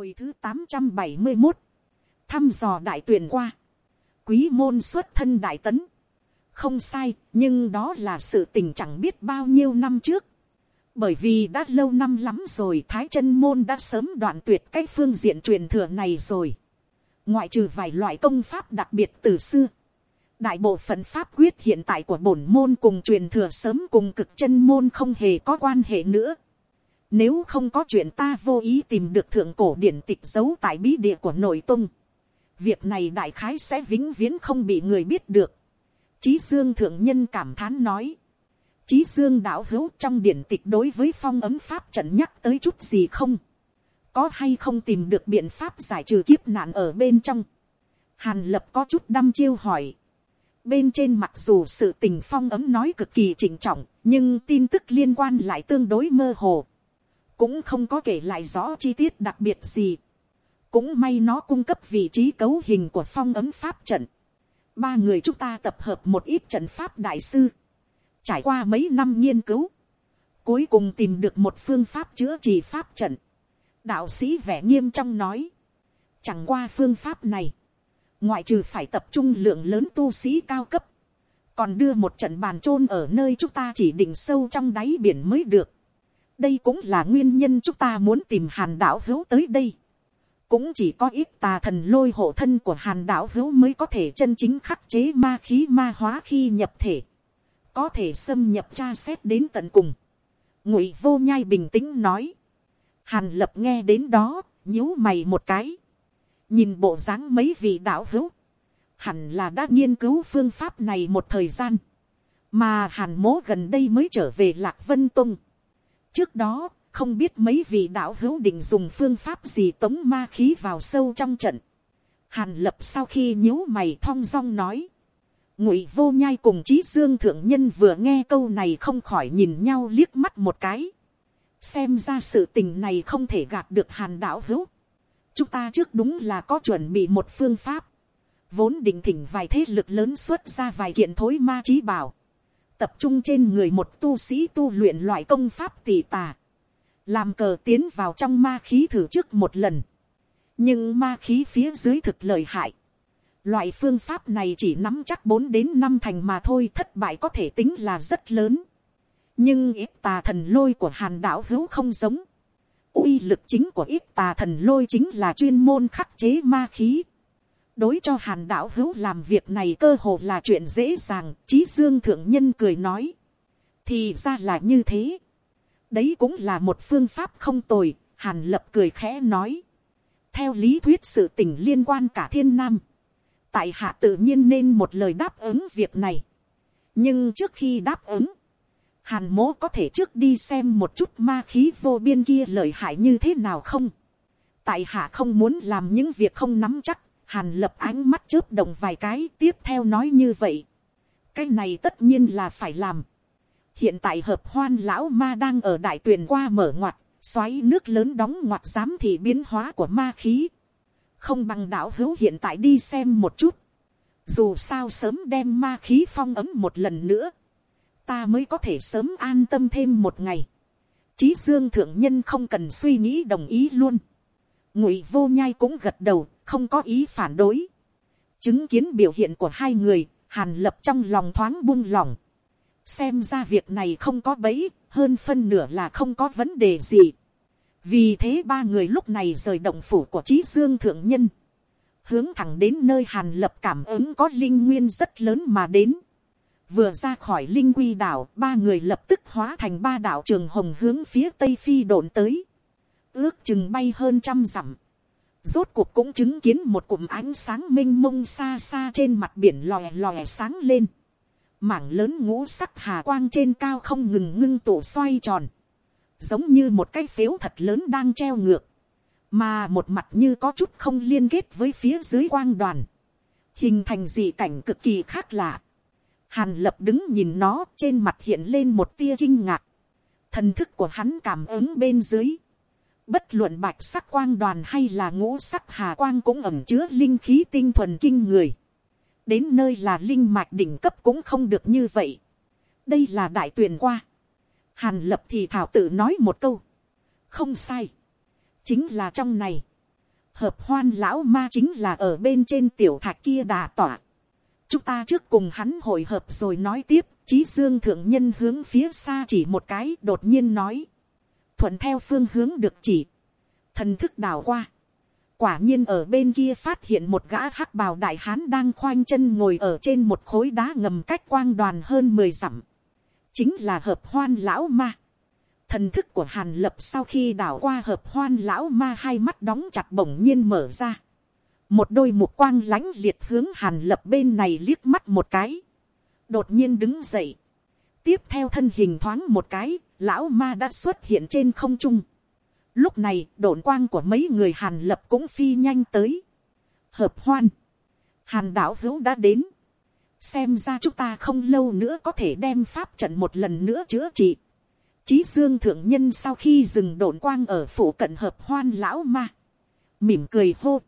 Hồi thứ tám trăm bảy mươi một Thăm dò đại tuyển qua. Quý môn xuất thân đại tấn. Không sai, nhưng đó là sự tình chẳng biết bao nhiêu năm trước. Bởi vì đã lâu năm lắm rồi Thái chân môn đã sớm đoạn tuyệt cái phương diện truyền thừa này rồi. Ngoại trừ vài loại công pháp đặc biệt từ xưa. Đại bộ phận pháp quyết hiện tại của bổn môn cùng truyền thừa sớm cùng cực chân môn không hề có quan hệ nữa. Nếu không có chuyện ta vô ý tìm được thượng cổ điển tịch giấu tại bí địa của nội tung. Việc này đại khái sẽ vĩnh viễn không bị người biết được. Chí Dương thượng nhân cảm thán nói. Chí Dương đạo hữu trong điển tịch đối với phong ấm pháp trận nhắc tới chút gì không? Có hay không tìm được biện pháp giải trừ kiếp nạn ở bên trong? Hàn lập có chút đăm chiêu hỏi. Bên trên mặc dù sự tình phong ấm nói cực kỳ trịnh trọng, nhưng tin tức liên quan lại tương đối mơ hồ. Cũng không có kể lại rõ chi tiết đặc biệt gì. Cũng may nó cung cấp vị trí cấu hình của phong ấm pháp trận. Ba người chúng ta tập hợp một ít trận pháp đại sư. Trải qua mấy năm nghiên cứu. Cuối cùng tìm được một phương pháp chữa trị pháp trận. Đạo sĩ vẻ nghiêm trong nói. Chẳng qua phương pháp này ngoại trừ phải tập trung lượng lớn tu sĩ cao cấp, còn đưa một trận bàn chôn ở nơi chúng ta chỉ định sâu trong đáy biển mới được đây cũng là nguyên nhân chúng ta muốn tìm hàn đảo hữu tới đây. cũng chỉ có ít tà thần lôi hộ thân của hàn đảo hữu mới có thể chân chính khắc chế ma khí ma hóa khi nhập thể, có thể xâm nhập tra xét đến tận cùng. ngụy vô nhai bình tĩnh nói, hàn lập nghe đến đó, nhíu mày một cái nhìn bộ dáng mấy vị đạo hữu, hẳn là đã nghiên cứu phương pháp này một thời gian, mà hàn mố gần đây mới trở về lạc vân tung trước đó, không biết mấy vị đạo hữu định dùng phương pháp gì tống ma khí vào sâu trong trận. hàn lập sau khi nhíu mày thong dong nói, ngụy vô nhai cùng chí dương thượng nhân vừa nghe câu này không khỏi nhìn nhau liếc mắt một cái. xem ra sự tình này không thể gạt được hàn đạo hữu chúng ta trước đúng là có chuẩn bị một phương pháp, vốn định thỉnh vài thế lực lớn xuất ra vài kiện thối ma trí bảo, tập trung trên người một tu sĩ tu luyện loại công pháp tỷ tà, làm cờ tiến vào trong ma khí thử trước một lần, nhưng ma khí phía dưới thực lợi hại, loại phương pháp này chỉ nắm chắc bốn đến năm thành mà thôi thất bại có thể tính là rất lớn, nhưng ít tà thần lôi của hàn đảo hữu không giống, uy lực chính của ít tà thần lôi chính là chuyên môn khắc chế ma khí đối cho hàn đạo hữu làm việc này cơ hồ là chuyện dễ dàng, trí dương thượng nhân cười nói. thì ra là như thế. đấy cũng là một phương pháp không tồi, hàn lập cười khẽ nói. theo lý thuyết sự tình liên quan cả thiên nam. tại hạ tự nhiên nên một lời đáp ứng việc này. nhưng trước khi đáp ứng, hàn mố có thể trước đi xem một chút ma khí vô biên kia lợi hại như thế nào không. tại hạ không muốn làm những việc không nắm chắc, hàn lập ánh mắt chớp đồng vài cái tiếp theo nói như vậy. cái này tất nhiên là phải làm. hiện tại hợp hoan lão ma đang ở đại tuyền qua mở ngoặt, xoáy nước lớn đóng ngoặt giám thị biến hóa của ma khí. không bằng đạo hữu hiện tại đi xem một chút. dù sao sớm đem ma khí phong ấm một lần nữa ta mới có thể sớm an tâm thêm một ngày. Chí dương thượng nhân không cần suy nghĩ đồng ý luôn. Ngụy vô nhai cũng gật đầu, không có ý phản đối. Chứng kiến biểu hiện của hai người, hàn lập trong lòng thoáng buông lỏng. Xem ra việc này không có bẫy, hơn phân nửa là không có vấn đề gì. Vì thế ba người lúc này rời động phủ của Chí Dương Thượng Nhân. Hướng thẳng đến nơi hàn lập cảm ứng có linh nguyên rất lớn mà đến vừa ra khỏi linh quy đảo ba người lập tức hóa thành ba đảo trường hồng hướng phía tây phi độn tới ước chừng bay hơn trăm dặm rốt cuộc cũng chứng kiến một cụm ánh sáng m i n h mông xa xa trên mặt biển lòe lòe sáng lên. Mảng lớn ngũ sắc hà quang trên cao không ngừng ngưng tụ xoay tròn. Giống như một cái phếu thật lớn đang treo ngược. Mà một mặt như có chút không liên kết với phía dưới quang đoàn. Hình thành dị cảnh cực kỳ khác lạ. Hàn lập đứng nhìn nó, trên mặt hiện lên một tia kinh ngạc. Thần thức của hắn cảm ứng bên dưới. Bất luận bạch sắc quang đoàn hay là ngũ sắc hà quang cũng ẩm chứa linh khí tinh thuần kinh người. Đến nơi là linh mạch đỉnh cấp cũng không được như vậy. Đây là đại tuyển qua. Hàn lập thì thảo tự nói một câu. Không sai. Chính là trong này. hợp hoan lão ma chính là ở bên trên tiểu thạch kia đà tỏa. chúng ta trước cùng hắn hội hợp rồi nói tiếp, chí dương thượng nhân hướng phía xa chỉ một cái đột nhiên nói thuận theo phương hướng được chỉ. thần thức đào qua. quả nhiên ở bên kia phát hiện một gã hắc bào đại hán đang khoanh chân ngồi ở trên một khối đá ngầm cách quang đoàn hơn mười dặm. chính là hợp hoan lão ma Thần thức của Hàn Lập sau khi đảo qua hợp hoan lão ma hai mắt đóng chặt bỗng nhiên mở ra. Một đôi mục quang lánh liệt hướng Hàn Lập bên này liếc mắt một cái. Đột nhiên đứng dậy. Tiếp theo thân hình thoáng một cái, lão ma đã xuất hiện trên không trung. Lúc này, độn quang của mấy người Hàn Lập cũng phi nhanh tới. Hợp hoan. Hàn đảo hữu đã đến. Xem ra chúng ta không lâu nữa có thể đem pháp trận một lần nữa chữa trị. Chí Dương thượng nhân sau khi dừng độn quang ở phủ cận hợp hoan lão ma. Mỉm cười hô.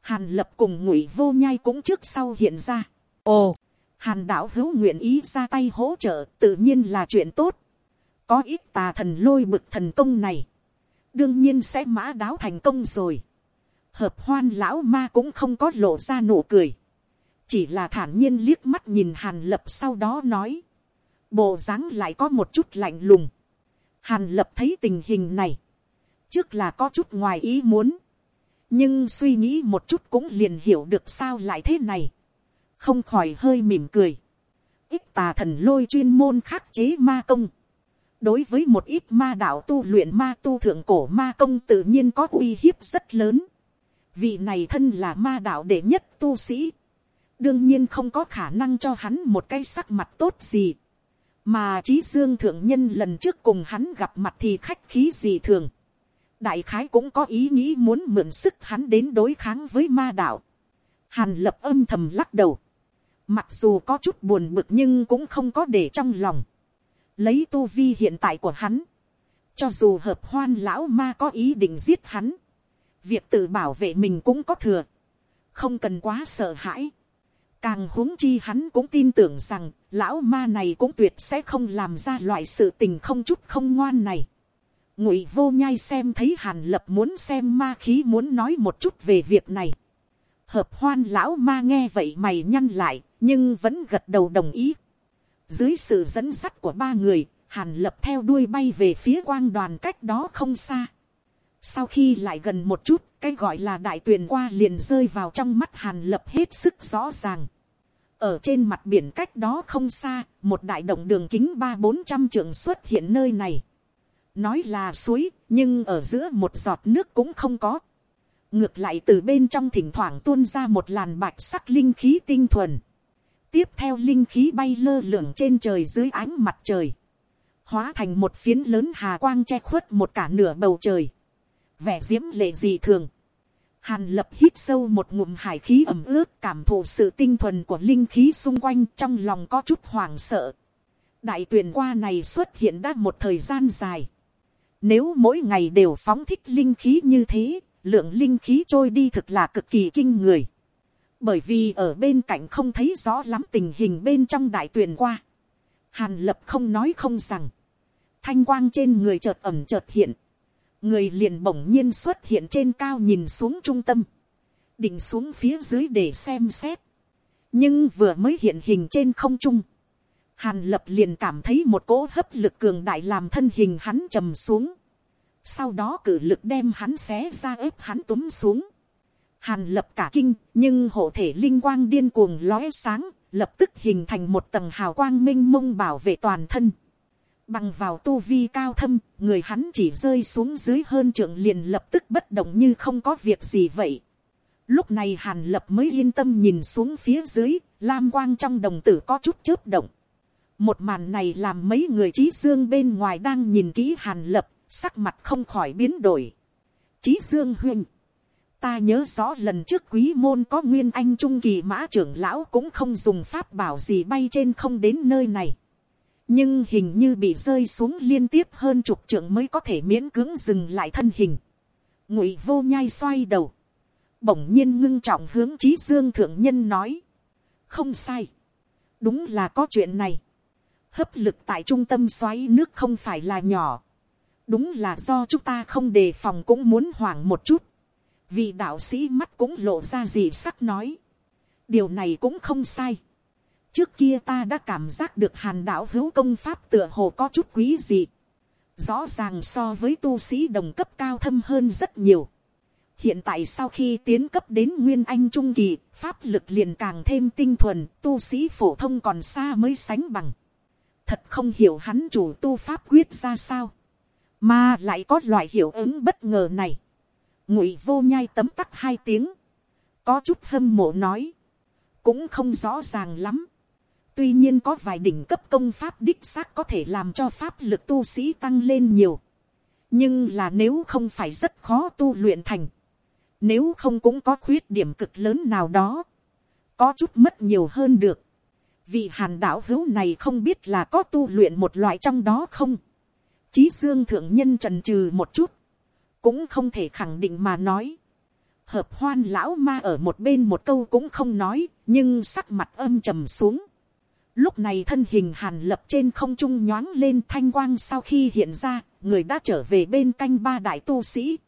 Hàn lập cùng ngụy vô nhai cũng trước sau hiện ra. Ồ, hàn đảo hữu nguyện ý ra tay hỗ trợ tự nhiên là chuyện tốt. Có ít tà thần lôi bực thần công này. Đương nhiên sẽ mã đáo thành công rồi. Hợp hoan lão ma cũng không có lộ ra nụ cười. Chỉ là thản nhiên liếc mắt nhìn hàn lập sau đó nói. Bộ dáng lại có một chút lạnh lùng. Hàn lập thấy tình hình này. Trước là có chút ngoài ý muốn. Nhưng suy nghĩ một chút cũng liền hiểu được sao lại thế này. Không khỏi hơi mỉm cười. Ít tà thần lôi chuyên môn khắc chế ma công. Đối với một ít ma đạo tu luyện ma tu thượng cổ ma công tự nhiên có uy hiếp rất lớn. Vị này thân là ma đạo đệ nhất tu sĩ. Đương nhiên không có khả năng cho hắn một cái sắc mặt tốt gì mà trí dương thượng nhân lần trước cùng hắn gặp mặt thì khách khí gì thường. đại khái cũng có ý nghĩ muốn mượn sức hắn đến đối kháng với ma đạo. hàn lập âm thầm lắc đầu. mặc dù có chút buồn bực nhưng cũng không có để trong lòng lấy tu vi hiện tại của hắn. cho dù hợp hoan lão ma có ý định giết hắn. việc tự bảo vệ mình cũng có thừa. không cần quá sợ hãi Càng huống chi hắn cũng tin tưởng rằng, lão ma này cũng tuyệt sẽ không làm ra loại sự tình không chút không ngoan này. Ngụy vô nhai xem thấy hàn lập muốn xem ma khí muốn nói một chút về việc này. Hợp hoan lão ma nghe vậy mày nhăn lại, nhưng vẫn gật đầu đồng ý. Dưới sự dẫn dắt của ba người, hàn lập theo đuôi bay về phía quang đoàn cách đó không xa. Sau khi lại gần một chút, cái gọi là đại tuyển qua liền rơi vào trong mắt hàn lập hết sức rõ ràng. Ở trên mặt biển cách đó không xa, một đại động đường kính ba bốn trăm trượng xuất hiện nơi này. Nói là suối, nhưng ở giữa một giọt nước cũng không có. Ngược lại từ bên trong thỉnh thoảng tuôn ra một làn bạch sắc linh khí tinh thuần. Tiếp theo linh khí bay lơ lửng trên trời dưới ánh mặt trời. Hóa thành một phiến lớn hà quang che khuất một cả nửa bầu trời vẻ diễm lệ gì thường. Hàn lập hít sâu một ngụm hải khí ẩm ướt cảm thụ sự tinh thuần của linh khí xung quanh trong lòng có chút hoảng sợ. Đại tuyển qua này xuất hiện đã một thời gian dài. Nếu mỗi ngày đều phóng thích linh khí như thế, lượng linh khí trôi đi thực là cực kỳ kinh người. Bởi vì ở bên cạnh không thấy rõ lắm tình hình bên trong đại tuyển qua. Hàn lập không nói không rằng. Thanh quang trên người chợt ẩm chợt hiện. Người liền bỗng nhiên xuất hiện trên cao nhìn xuống trung tâm, định xuống phía dưới để xem xét, nhưng vừa mới hiện hình trên không trung, hàn lập liền cảm thấy một cỗ hấp lực cường đại làm thân hình hắn trầm xuống, sau đó cử lực đem hắn xé ra ép hắn túm xuống, hàn lập cả kinh nhưng hộ thể linh quang điên cuồng lóe sáng lập tức hình thành một tầng hào quang minh mông bảo vệ toàn thân Bằng vào tu vi cao thâm, người hắn chỉ rơi xuống dưới hơn trượng liền lập tức bất động như không có việc gì vậy. Lúc này hàn lập mới yên tâm nhìn xuống phía dưới, lam quang trong đồng tử có chút chớp động. Một màn này làm mấy người trí dương bên ngoài đang nhìn kỹ hàn lập, sắc mặt không khỏi biến đổi. Trí dương huynh. Ta nhớ rõ lần trước quý môn có nguyên anh trung kỳ mã trưởng lão cũng không dùng pháp bảo gì bay trên không đến nơi này. Nhưng hình như bị rơi xuống liên tiếp hơn chục trưởng mới có thể miễn cưỡng dừng lại thân hình. ngụy vô nhai xoay đầu, bỗng nhiên ngưng trọng hướng trí dương thượng nhân nói, không sai, đúng là có chuyện này, hấp lực tại trung tâm xoáy nước không phải là nhỏ, đúng là do chúng ta không đề phòng cũng muốn hoảng một chút, vị đạo sĩ mắt cũng lộ ra gì sắc nói, điều này cũng không sai. trước kia ta đã cảm giác được hàn đạo hữu công pháp tựa hồ có chút quý gì. rõ ràng so với tu sĩ đồng cấp cao thâm hơn rất nhiều. hiện tại sau khi tiến cấp đến nguyên anh trung kỳ, pháp lực liền càng thêm tinh thuần, tu sĩ phổ thông còn xa mới sánh bằng. thật không hiểu hắn chủ tu pháp quyết ra sao, mà lại có loại hiệu ứng bất ngờ này ngụy vô nhai tấm tắc hai tiếng, có chút hâm mộ nói, cũng không rõ ràng lắm. tuy nhiên có vài đỉnh cấp công pháp đích xác có thể làm cho pháp lực tu sĩ tăng lên nhiều. nhưng là nếu không phải rất khó tu luyện thành, nếu không cũng có khuyết điểm cực lớn nào đó, có chút mất nhiều hơn được. vì hàn đạo hữu này không biết là có tu luyện một loại trong đó không. Chí dương thượng nhân trần trừ một chút, cũng không thể khẳng định mà nói hợp hoan lão ma ở một bên một câu cũng không nói, nhưng sắc mặt âm trầm xuống. Lúc này thân hình hàn lập trên không trung nhoáng lên thanh quang sau khi hiện ra, người đã trở về bên canh ba đại tu sĩ.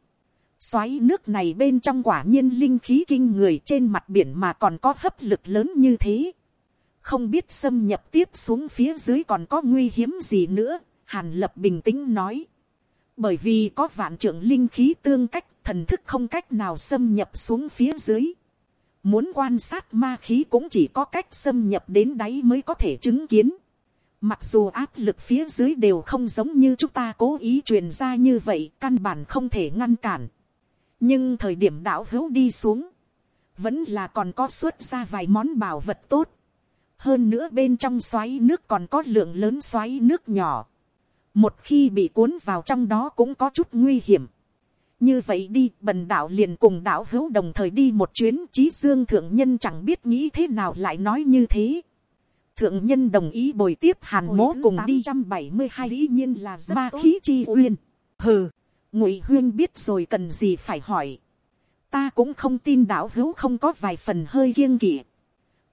Xoáy nước này bên trong quả nhiên linh khí kinh người trên mặt biển mà còn có hấp lực lớn như thế. Không biết xâm nhập tiếp xuống phía dưới còn có nguy hiểm gì nữa, hàn lập bình tĩnh nói. Bởi vì có vạn trưởng linh khí tương cách thần thức không cách nào xâm nhập xuống phía dưới. Muốn quan sát ma khí cũng chỉ có cách xâm nhập đến đáy mới có thể chứng kiến. Mặc dù áp lực phía dưới đều không giống như chúng ta cố ý truyền ra như vậy, căn bản không thể ngăn cản. Nhưng thời điểm đảo hữu đi xuống, vẫn là còn có xuất ra vài món bảo vật tốt. Hơn nữa bên trong xoáy nước còn có lượng lớn xoáy nước nhỏ. Một khi bị cuốn vào trong đó cũng có chút nguy hiểm. Như vậy đi bần đạo liền cùng đạo hữu đồng thời đi một chuyến. Trí dương thượng nhân chẳng biết nghĩ thế nào lại nói như thế. Thượng nhân đồng ý bồi tiếp hàn mố cùng đi. trăm bảy mươi hai dĩ nhiên là ba khí chi uyên. Hừ ngụy huyên biết rồi cần gì phải hỏi. Ta cũng không tin đạo hữu không có vài phần hơi kiêng kỵ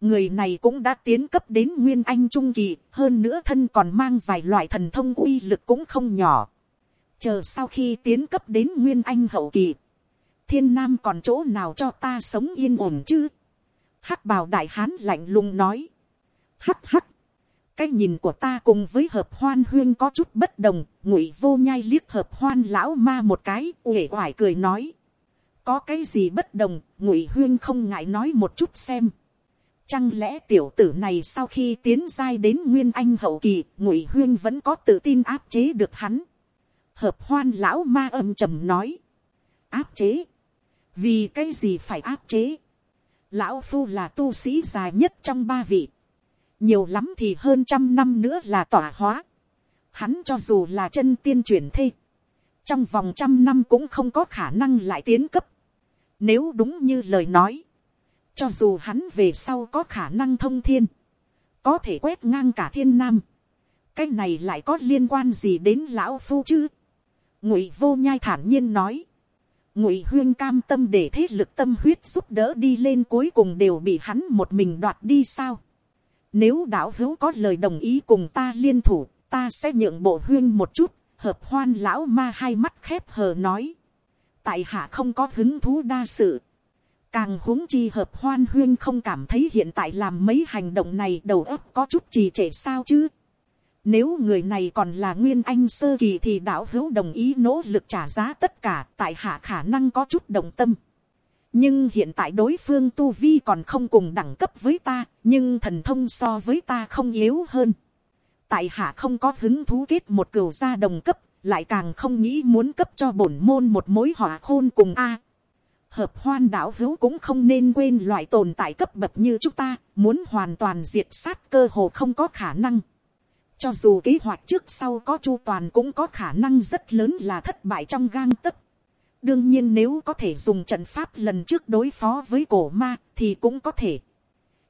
người này cũng đã tiến cấp đến nguyên anh trung kỳ hơn nữa thân còn mang vài loại thần thông uy lực cũng không nhỏ chờ sau khi tiến cấp đến nguyên anh hậu kỳ, thiên nam còn chỗ nào cho ta sống yên ổn chứ. hắc bào đại hán lạnh lùng nói. hắc hắc, cái nhìn của ta cùng với hợp hoan huyên có chút bất đồng, ngụy vô nhai liếc hợp hoan lão ma một cái, uể oải cười nói. có cái gì bất đồng, ngụy huyên không ngại nói một chút xem. Chẳng lẽ tiểu tử này sau khi tiến giai đến nguyên anh hậu kỳ, ngụy huyên vẫn có tự tin áp chế được hắn? Hợp hoan lão ma âm trầm nói, áp chế, vì cái gì phải áp chế, lão phu là tu sĩ dài nhất trong ba vị, nhiều lắm thì hơn trăm năm nữa là tỏa hóa, hắn cho dù là chân tiên chuyển thê, trong vòng trăm năm cũng không có khả năng lại tiến cấp, nếu đúng như lời nói, cho dù hắn về sau có khả năng thông thiên, có thể quét ngang cả thiên nam, cái này lại có liên quan gì đến lão phu chứ, ngụy vô nhai thản nhiên nói, ngụy huyên cam tâm để thế lực tâm huyết giúp đỡ đi lên cuối cùng đều bị hắn một mình đoạt đi sao. Nếu đạo hữu có lời đồng ý cùng ta liên thủ, ta sẽ nhượng bộ huyên một chút, hợp hoan lão ma hai mắt khép hờ nói. Tại hạ không có hứng thú đa sự. Càng huống chi hợp hoan huyên không cảm thấy hiện tại làm mấy hành động này đầu óc có chút trì trệ sao chứ. Nếu người này còn là nguyên anh sơ kỳ thì đạo hữu đồng ý nỗ lực trả giá tất cả tại hạ khả năng có chút đồng tâm. Nhưng hiện tại đối phương tu vi còn không cùng đẳng cấp với ta, nhưng thần thông so với ta không yếu hơn. Tại hạ không có hứng thú kết một cửu gia đồng cấp, lại càng không nghĩ muốn cấp cho bổn môn một mối hỏa khôn cùng A. Hợp hoan đảo hữu cũng không nên quên loại tồn tại cấp bậc như chúng ta, muốn hoàn toàn diệt sát cơ hồ không có khả năng. Cho dù kế hoạch trước sau có chu toàn cũng có khả năng rất lớn là thất bại trong gang tấc. Đương nhiên nếu có thể dùng trận pháp lần trước đối phó với cổ ma thì cũng có thể.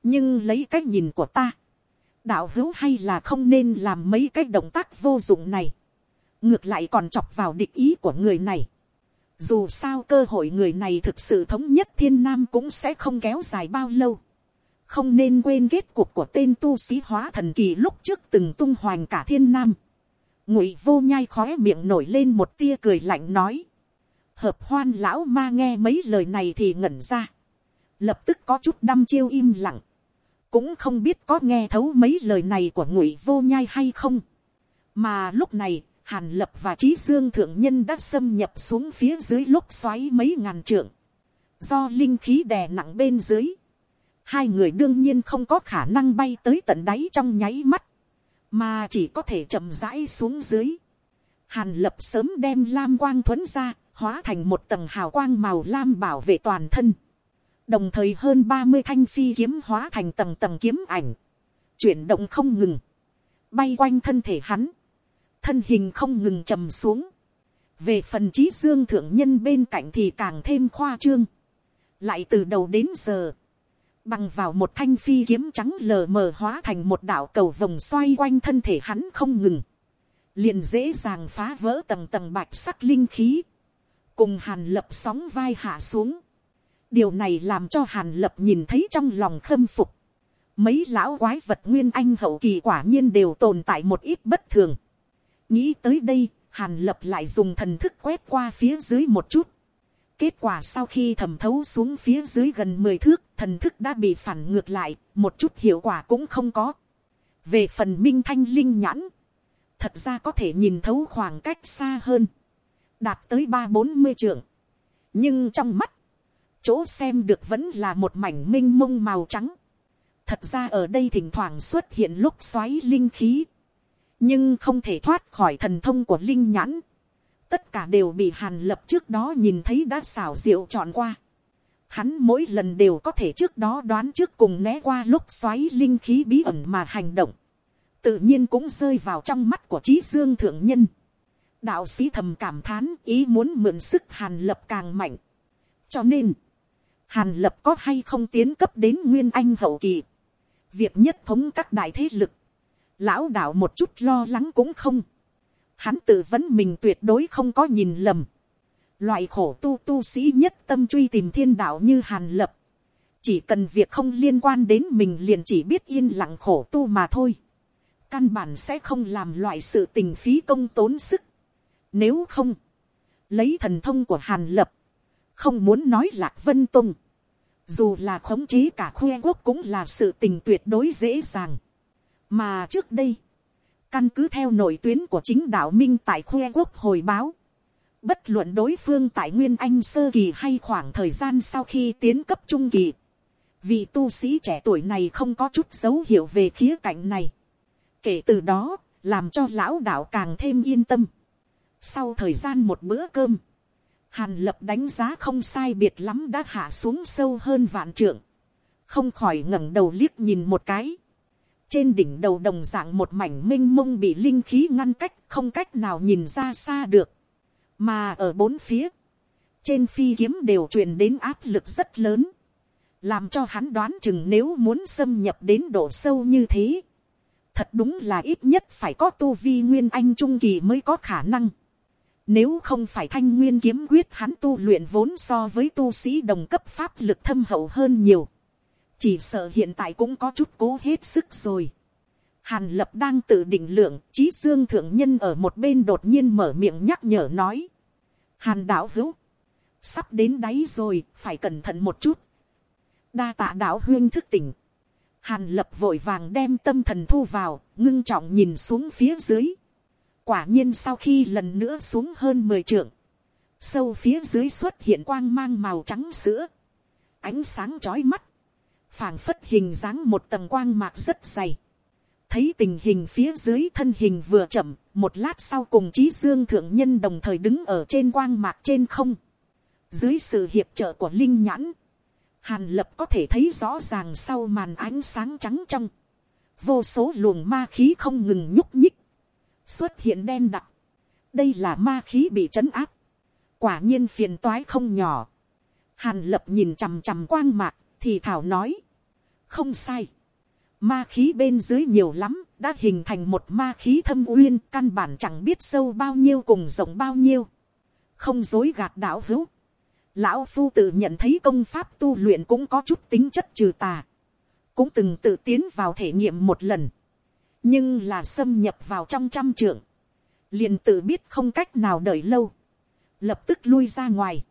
Nhưng lấy cách nhìn của ta. Đạo hữu hay là không nên làm mấy cái động tác vô dụng này. Ngược lại còn chọc vào địch ý của người này. Dù sao cơ hội người này thực sự thống nhất thiên nam cũng sẽ không kéo dài bao lâu không nên quên kết cục của tên tu sĩ hóa thần kỳ lúc trước từng tung hoành cả thiên nam. ngụy vô nhai khói miệng nổi lên một tia cười lạnh nói. hợp hoan lão ma nghe mấy lời này thì ngẩn ra, lập tức có chút đăm chiêu im lặng, cũng không biết có nghe thấu mấy lời này của ngụy vô nhai hay không. mà lúc này, hàn lập và trí dương thượng nhân đã xâm nhập xuống phía dưới lúc xoáy mấy ngàn trượng, do linh khí đè nặng bên dưới, hai người đương nhiên không có khả năng bay tới tận đáy trong nháy mắt, mà chỉ có thể chậm rãi xuống dưới. Hàn lập sớm đem lam quang thuẫn ra, hóa thành một tầng hào quang màu lam bảo vệ toàn thân. Đồng thời hơn ba mươi thanh phi kiếm hóa thành tầng tầng kiếm ảnh. Chuyển động không ngừng. Bay quanh thân thể hắn. Thân hình không ngừng trầm xuống. Về phần trí dương thượng nhân bên cạnh thì càng thêm khoa trương. Lại từ đầu đến giờ. Bằng vào một thanh phi kiếm trắng lờ mờ hóa thành một đảo cầu vòng xoay quanh thân thể hắn không ngừng liền dễ dàng phá vỡ tầng tầng bạch sắc linh khí, cùng hàn lập sóng vai hạ xuống. điều này làm cho hàn lập nhìn thấy trong lòng khâm phục. mấy lão quái vật nguyên anh hậu kỳ quả nhiên đều tồn tại một ít bất thường nghĩ tới đây, hàn lập lại dùng thần thức quét qua phía dưới một chút. kết quả sau khi thẩm thấu xuống phía dưới gần mười thước, thần thức đã bị phản ngược lại, một chút hiệu quả cũng không có. về phần minh thanh linh nhãn, thật ra có thể nhìn thấu khoảng cách xa hơn, đạt tới ba bốn mươi trượng. nhưng trong mắt, chỗ xem được vẫn là một mảnh m i n h mông màu trắng. thật ra ở đây thỉnh thoảng xuất hiện lúc xoáy linh khí, nhưng không thể thoát khỏi thần thông của linh nhãn. tất cả đều bị hàn lập trước đó nhìn thấy đã xảo diệu chọn qua. Hắn mỗi lần đều có thể trước đó đoán trước cùng né qua lúc xoáy linh khí bí ẩn mà hành động tự nhiên cũng rơi vào trong mắt của trí dương thượng nhân. đạo sĩ thầm cảm thán ý muốn mượn sức hàn lập càng mạnh. cho nên, hàn lập có hay không tiến cấp đến nguyên anh hậu kỳ. việc nhất thống các đại thế lực, lão đạo một chút lo lắng cũng không. hắn tự vấn mình tuyệt đối không có nhìn lầm. loại khổ tu tu sĩ nhất tâm truy tìm thiên đạo như hàn lập. chỉ cần việc không liên quan đến mình liền chỉ biết yên lặng khổ tu mà thôi căn bản sẽ không làm loại sự tình phí công tốn sức. Nếu không, lấy thần thông của Hàn Lập, không muốn nói lạc vân tung. Dù là khống chế cả khuê quốc cũng là sự tình tuyệt đối dễ dàng. Mà trước đây, căn cứ theo nội tuyến của chính đạo minh tại khoe quốc hồi báo. Bất luận đối phương tại Nguyên Anh sơ kỳ hay khoảng thời gian sau khi tiến cấp trung kỳ. Vị tu sĩ trẻ tuổi này không có chút dấu hiệu về khía cạnh này Kể từ đó, làm cho lão đạo càng thêm yên tâm. Sau thời gian một bữa cơm, hàn lập đánh giá không sai biệt lắm đã hạ xuống sâu hơn vạn trượng. Không khỏi ngẩng đầu liếc nhìn một cái. Trên đỉnh đầu đồng dạng một mảnh minh mông bị linh khí ngăn cách, không cách nào nhìn ra xa được. Mà ở bốn phía, trên phi kiếm đều truyền đến áp lực rất lớn. Làm cho hắn đoán chừng nếu muốn xâm nhập đến độ sâu như thế thật đúng là ít nhất phải có tu vi nguyên anh trung kỳ mới có khả năng. Nếu không phải thanh nguyên kiếm quyết hắn tu luyện vốn so với tu sĩ đồng cấp pháp lực thâm hậu hơn nhiều. Chỉ sợ hiện tại cũng có chút cố hết sức rồi. Hàn lập đang tự định lượng, trí dương thượng nhân ở một bên đột nhiên mở miệng nhắc nhở nói. Hàn đạo hữu, sắp đến đáy rồi, phải cẩn thận một chút. Đa tạ đạo huyên thức tỉnh. Hàn lập vội vàng đem tâm thần thu vào, ngưng trọng nhìn xuống phía dưới. Quả nhiên sau khi lần nữa xuống hơn 10 trượng. Sâu phía dưới xuất hiện quang mang màu trắng sữa. Ánh sáng chói mắt phảng phất hình dáng một tầng quang mạc rất dày. Thấy tình hình phía dưới thân hình vừa chậm, một lát sau cùng trí dương thượng nhân đồng thời đứng ở trên quang mạc trên không. Dưới sự hiệp trợ của Linh Nhãn, Hàn lập có thể thấy rõ ràng sau màn ánh sáng trắng trong. Vô số luồng ma khí không ngừng nhúc nhích. Xuất hiện đen đặc. Đây là ma khí bị trấn áp. Quả nhiên phiền toái không nhỏ. Hàn lập nhìn chằm chằm quang mạc. Thì thảo nói. Không sai. Ma khí bên dưới nhiều lắm. Đã hình thành một ma khí thâm uyên. Căn bản chẳng biết sâu bao nhiêu cùng rộng bao nhiêu. Không dối gạt đạo hữu Lão Phu tự nhận thấy công pháp tu luyện cũng có chút tính chất trừ tà. Cũng từng tự tiến vào thể nghiệm một lần. Nhưng là xâm nhập vào trong trăm trượng. Liền tự biết không cách nào đợi lâu. lập tức lui ra ngoài.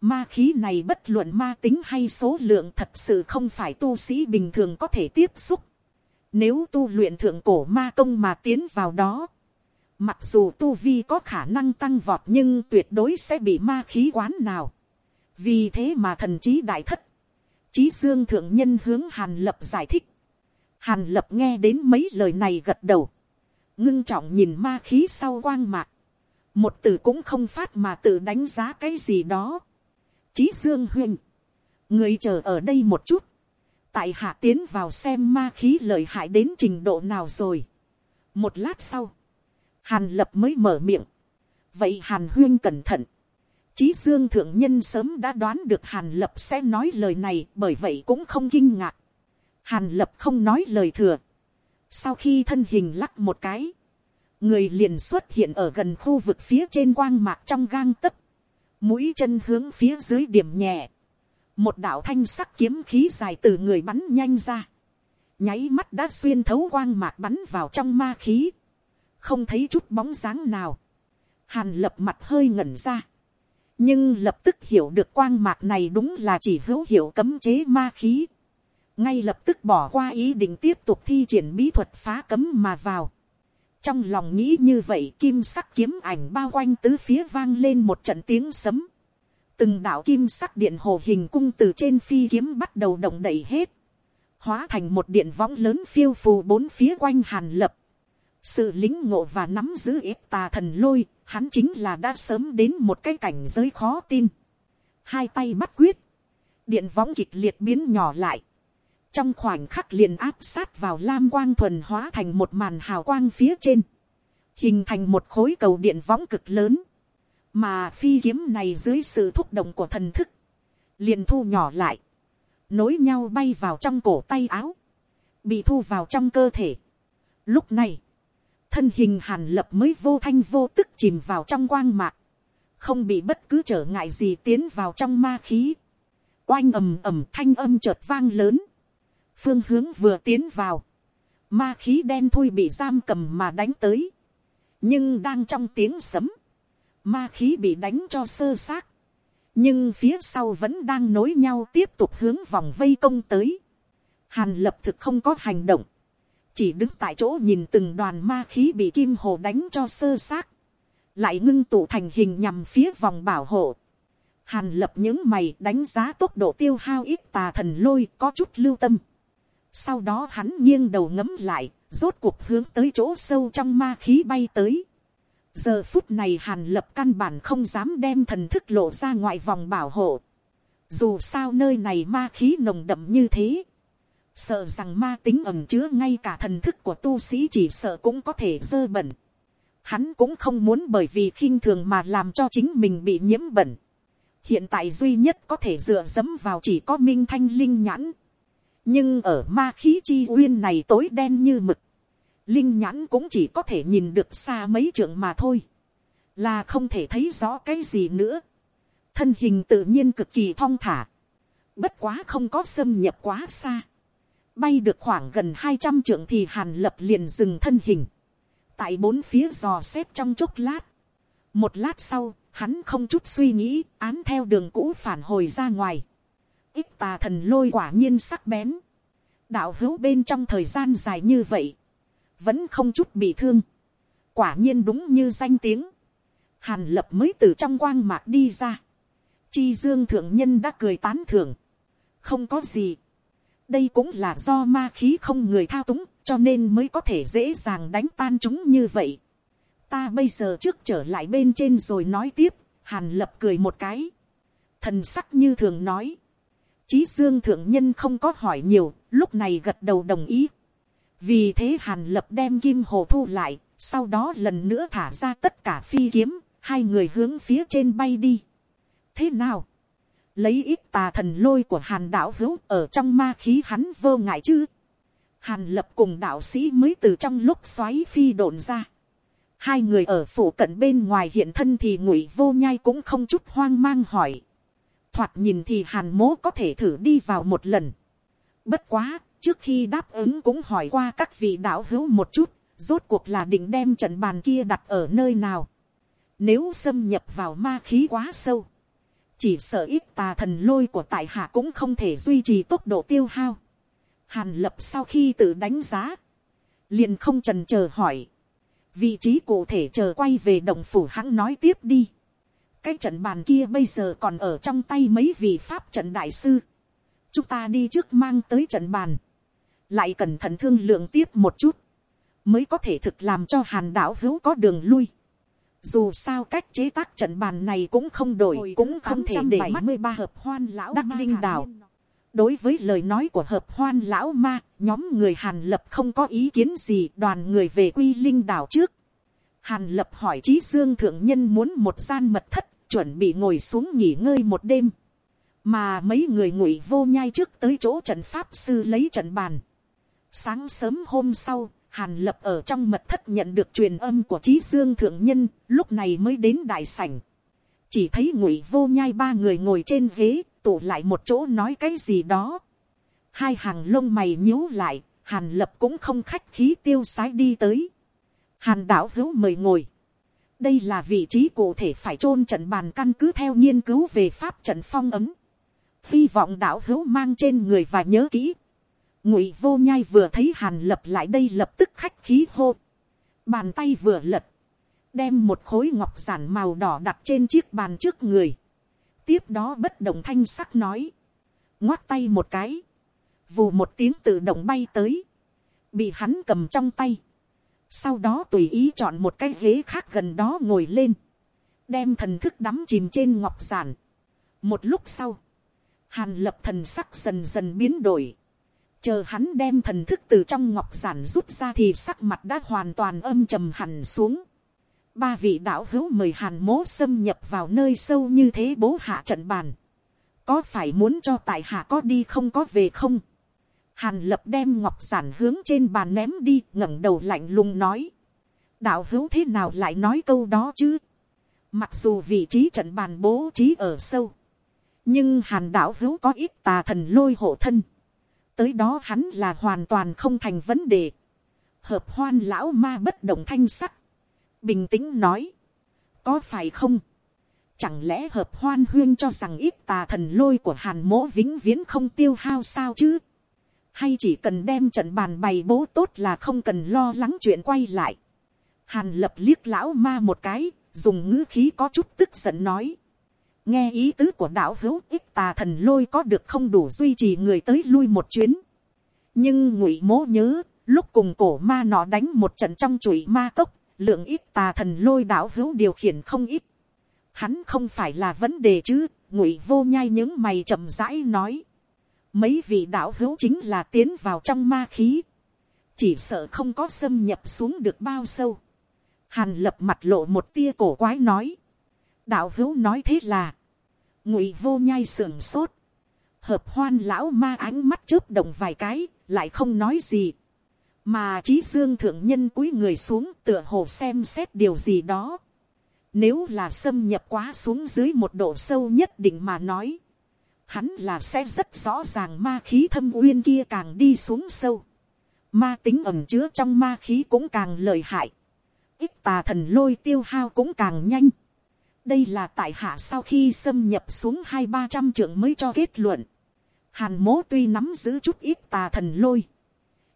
Ma khí này bất luận ma tính hay số lượng thật sự không phải tu sĩ bình thường có thể tiếp xúc. Nếu tu luyện thượng cổ ma công mà tiến vào đó, mặc dù tu vi có khả năng tăng vọt nhưng tuyệt đối sẽ bị ma khí quán nào. Vì thế mà thần trí đại thất. Chí dương thượng nhân hướng Hàn Lập giải thích. Hàn Lập nghe đến mấy lời này gật đầu. Ngưng trọng nhìn ma khí sau quang mạc. Một từ cũng không phát mà tự đánh giá cái gì đó. Chí Dương Huynh. Người chờ ở đây một chút. Tại hạ tiến vào xem ma khí lợi hại đến trình độ nào rồi. Một lát sau. Hàn lập mới mở miệng. Vậy Hàn Huyên cẩn thận. Chí Dương Thượng Nhân sớm đã đoán được Hàn Lập sẽ nói lời này bởi vậy cũng không kinh ngạc. Hàn Lập không nói lời thừa. Sau khi thân hình lắc một cái. Người liền xuất hiện ở gần khu vực phía trên quang mạc trong gang tấc mũi chân hướng phía dưới điểm nhẹ, một đạo thanh sắc kiếm khí dài từ người bắn nhanh ra, nháy mắt đã xuyên thấu quang mạc bắn vào trong ma khí, không thấy chút bóng dáng nào, hàn lập mặt hơi ngẩn ra, nhưng lập tức hiểu được quang mạc này đúng là chỉ hữu hiệu cấm chế ma khí, ngay lập tức bỏ qua ý định tiếp tục thi triển bí thuật phá cấm mà vào, trong lòng nghĩ như vậy kim sắc kiếm ảnh bao quanh tứ phía vang lên một trận tiếng sấm. Từng đạo kim sắc điện hồ hình cung từ trên phi kiếm bắt đầu động đẩy hết. Hóa thành một điện võng lớn phiêu phù bốn phía quanh hàn lập. Sự lính ngộ và nắm giữ ít tà thần lôi, hắn chính là đã sớm đến một cái cảnh giới khó tin. Hai tay bắt quyết. Điện võng kịch liệt biến nhỏ lại trong khoảnh khắc liền áp sát vào lam quang thuần hóa thành một màn hào quang phía trên, hình thành một khối cầu điện võng cực lớn, mà phi kiếm này dưới sự thúc động của thần thức, liền thu nhỏ lại, nối nhau bay vào trong cổ tay áo, bị thu vào trong cơ thể. Lúc này, thân hình hàn lập mới vô thanh vô tức chìm vào trong quang mạc, không bị bất cứ trở ngại gì tiến vào trong ma khí. Oanh ầm ầm thanh âm chợt vang lớn, phương hướng vừa tiến vào, ma khí đen thui bị giam cầm mà đánh tới, nhưng đang trong tiếng sấm, ma khí bị đánh cho sơ xác, nhưng phía sau vẫn đang nối nhau tiếp tục hướng vòng vây công tới. Hàn lập thực không có hành động, chỉ đứng tại chỗ nhìn từng đoàn ma khí bị kim hồ đánh cho sơ xác, lại ngưng tụ thành hình nhằm phía vòng bảo hộ. Hàn lập những mày đánh giá tốc độ tiêu hao ít tà thần lôi có chút lưu tâm. Sau đó hắn nghiêng đầu ngấm lại, rốt cuộc hướng tới chỗ sâu trong ma khí bay tới. Giờ phút này hàn lập căn bản không dám đem thần thức lộ ra ngoài vòng bảo hộ. Dù sao nơi này ma khí nồng đậm như thế. Sợ rằng ma tính ẩm chứa ngay cả thần thức của tu sĩ chỉ sợ cũng có thể dơ bẩn. Hắn cũng không muốn bởi vì khinh thường mà làm cho chính mình bị nhiễm bẩn. Hiện tại duy nhất có thể dựa dẫm vào chỉ có minh thanh linh nhãn nhưng ở ma khí chi uyên này tối đen như mực, linh nhãn cũng chỉ có thể nhìn được xa mấy trượng mà thôi, là không thể thấy rõ cái gì nữa. thân hình tự nhiên cực kỳ thong thả, bất quá không có xâm nhập quá xa, bay được khoảng gần hai trăm trượng thì hàn lập liền dừng thân hình, tại bốn phía dò xét trong chốc lát, một lát sau, hắn không chút suy nghĩ, án theo đường cũ phản hồi ra ngoài ít tà thần lôi quả nhiên sắc bén. đạo hữu bên trong thời gian dài như vậy, vẫn không chút bị thương. quả nhiên đúng như danh tiếng. hàn lập mới từ trong quang mạc đi ra. chi dương thượng nhân đã cười tán thưởng. không có gì. đây cũng là do ma khí không người thao túng, cho nên mới có thể dễ dàng đánh tan chúng như vậy. ta bây giờ trước trở lại bên trên rồi nói tiếp, hàn lập cười một cái. thần sắc như thường nói Chí Dương Thượng Nhân không có hỏi nhiều, lúc này gật đầu đồng ý. Vì thế Hàn Lập đem kim hồ thu lại, sau đó lần nữa thả ra tất cả phi kiếm, hai người hướng phía trên bay đi. Thế nào? Lấy ít tà thần lôi của Hàn đạo hữu ở trong ma khí hắn vô ngại chứ? Hàn Lập cùng đạo sĩ mới từ trong lúc xoáy phi độn ra. Hai người ở phủ cận bên ngoài hiện thân thì ngụy vô nhai cũng không chút hoang mang hỏi thoạt nhìn thì hàn mố có thể thử đi vào một lần. Bất quá, trước khi đáp ứng cũng hỏi qua các vị đạo hữu một chút, rốt cuộc là định đem trận bàn kia đặt ở nơi nào. Nếu xâm nhập vào ma khí quá sâu. Chỉ sợ ít tà thần lôi của tại hạ cũng không thể duy trì tốc độ tiêu hao. Hàn lập sau khi tự đánh giá. Liền không trần chờ hỏi. Vị trí cụ thể chờ quay về đồng phủ hắn nói tiếp đi. Cái trận bàn kia bây giờ còn ở trong tay mấy vị pháp trận đại sư. Chúng ta đi trước mang tới trận bàn. Lại cẩn thận thương lượng tiếp một chút. Mới có thể thực làm cho hàn đảo hữu có đường lui dù sao cách chế tác trận bàn này cũng không đổi Hồi cũng không thể để mắt ba hợp hoan lão đắc linh đảo đối với lời nói của hợp hoan lão ma nhóm người hàn lập không có ý kiến gì đoàn người về quy linh đảo trước hàn lập hỏi trí dương thượng nhân muốn một gian mật thất chuẩn bị ngồi xuống nghỉ ngơi một đêm mà mấy người ngụy vô nhai trước tới chỗ trận pháp sư lấy trận bàn sáng sớm hôm sau Hàn lập ở trong mật thất nhận được truyền âm của trí dương thượng nhân, lúc này mới đến đại sảnh. Chỉ thấy ngụy vô nhai ba người ngồi trên ghế, tụ lại một chỗ nói cái gì đó. Hai hàng lông mày nhíu lại, hàn lập cũng không khách khí tiêu sái đi tới. Hàn đảo hữu mời ngồi. Đây là vị trí cụ thể phải chôn trận bàn căn cứ theo nghiên cứu về pháp trận phong ấm. Hy vọng đạo hữu mang trên người và nhớ kỹ ngụy vô nhai vừa thấy hàn lập lại đây lập tức khách khí hô. bàn tay vừa lật, đem một khối ngọc giản màu đỏ đặt trên chiếc bàn trước người. tiếp đó bất động thanh sắc nói, Ngoát tay một cái, vù một tiếng tự động bay tới, bị hắn cầm trong tay sau đó tùy ý chọn một cái ghế khác gần đó ngồi lên, đem thần thức đắm chìm trên ngọc giản. một lúc sau, hàn lập thần sắc dần dần biến đổi, chờ hắn đem thần thức từ trong ngọc giản rút ra thì sắc mặt đã hoàn toàn âm trầm hẳn xuống. ba vị đạo hữu mời hàn mố xâm nhập vào nơi sâu như thế bố hạ trận bàn. có phải muốn cho tại hạ có đi không có về không hàn lập đem ngọc giản hướng trên bàn ném đi ngẩng đầu lạnh lùng nói. đạo hữu thế nào lại nói câu đó chứ. mặc dù vị trí trận bàn bố trí ở sâu. nhưng hàn đạo hữu có ít tà thần lôi hộ thân tới đó hắn là hoàn toàn không thành vấn đề. hợp hoan lão ma bất động thanh sắc, bình tĩnh nói, có phải không, chẳng lẽ hợp hoan huyên cho rằng ít tà thần lôi của hàn mỗ vĩnh viễn không tiêu hao sao chứ, hay chỉ cần đem trận bàn bày bố tốt là không cần lo lắng chuyện quay lại. Hàn lập liếc lão ma một cái, dùng ngữ khí có chút tức giận nói nghe ý tứ của đạo hữu ít tà thần lôi có được không đủ duy trì người tới lui một chuyến. nhưng ngụy mố nhớ, lúc cùng cổ ma nó đánh một trận trong chuỗi ma cốc, lượng ít tà thần lôi đạo hữu điều khiển không ít. hắn không phải là vấn đề chứ, ngụy vô nhai những mày chậm rãi nói mấy vị đạo hữu chính là tiến vào trong ma khí. chỉ sợ không có xâm nhập xuống được bao sâu. hàn lập mặt lộ một tia cổ quái nói đạo hữu nói thế là, ngụy vô nhai sưởng sốt, hợp hoan lão ma ánh mắt chớp động vài cái, lại không nói gì, mà trí dương thượng nhân cúi người xuống tựa hồ xem xét điều gì đó. Nếu là xâm nhập quá xuống dưới một độ sâu nhất định mà nói, hắn là sẽ rất rõ ràng ma khí thâm uyên kia càng đi xuống sâu. Ma tính ẩm chứa trong ma khí cũng càng lợi hại. Ít tà thần lôi tiêu hao cũng càng nhanh đây là tại hạ sau khi xâm nhập xuống hai ba trăm trưởng mới cho kết luận. Hàn mố tuy nắm giữ chút ít tà thần lôi.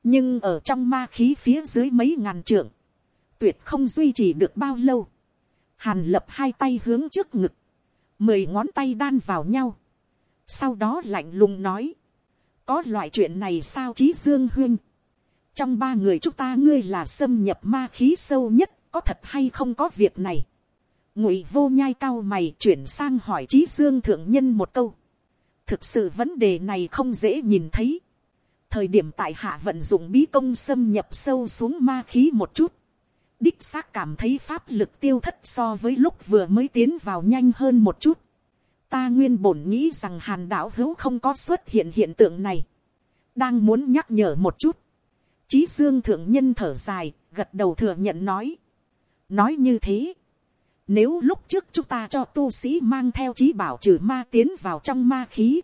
Nhưng ở trong ma khí phía dưới mấy ngàn trưởng. Tuyệt không duy trì được bao lâu. Hàn lập hai tay hướng trước ngực. Mười ngón tay đan vào nhau. Sau đó lạnh lùng nói. Có loại chuyện này sao chí dương huyên. Trong ba người chúng ta ngươi là xâm nhập ma khí sâu nhất. Có thật hay không có việc này ngụy vô nhai cao mày chuyển sang hỏi Chí dương thượng nhân một câu. thực sự vấn đề này không dễ nhìn thấy. thời điểm tại hạ vận dụng bí công xâm nhập sâu xuống ma khí một chút. đích xác cảm thấy pháp lực tiêu thất so với lúc vừa mới tiến vào nhanh hơn một chút ta nguyên bổn nghĩ rằng hàn đạo hữu không có xuất hiện hiện tượng này. đang muốn nhắc nhở một chút. trí dương thượng nhân thở dài, gật đầu thừa nhận nói. nói như thế nếu lúc trước chúng ta cho tu sĩ mang theo trí bảo trừ ma tiến vào trong ma khí.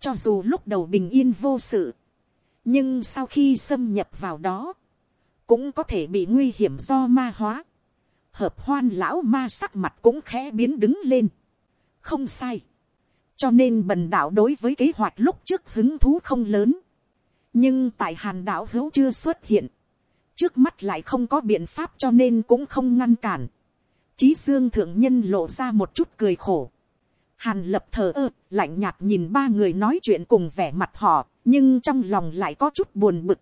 Cho dù lúc đầu bình yên vô sự. Nhưng sau khi xâm nhập vào đó. Cũng có thể bị nguy hiểm do ma hóa. hợp hoan lão ma sắc mặt cũng khẽ biến đứng lên không sai. cho nên bần đạo đối với kế hoạch lúc trước hứng thú không lớn. nhưng tại hàn đạo hữu chưa xuất hiện. trước mắt lại không có biện pháp cho nên cũng không ngăn cản. Chí dương thượng nhân lộ ra một chút cười khổ. Hàn lập thờ ơ, lạnh nhạt nhìn ba người nói chuyện cùng vẻ mặt họ, nhưng trong lòng lại có chút buồn bực.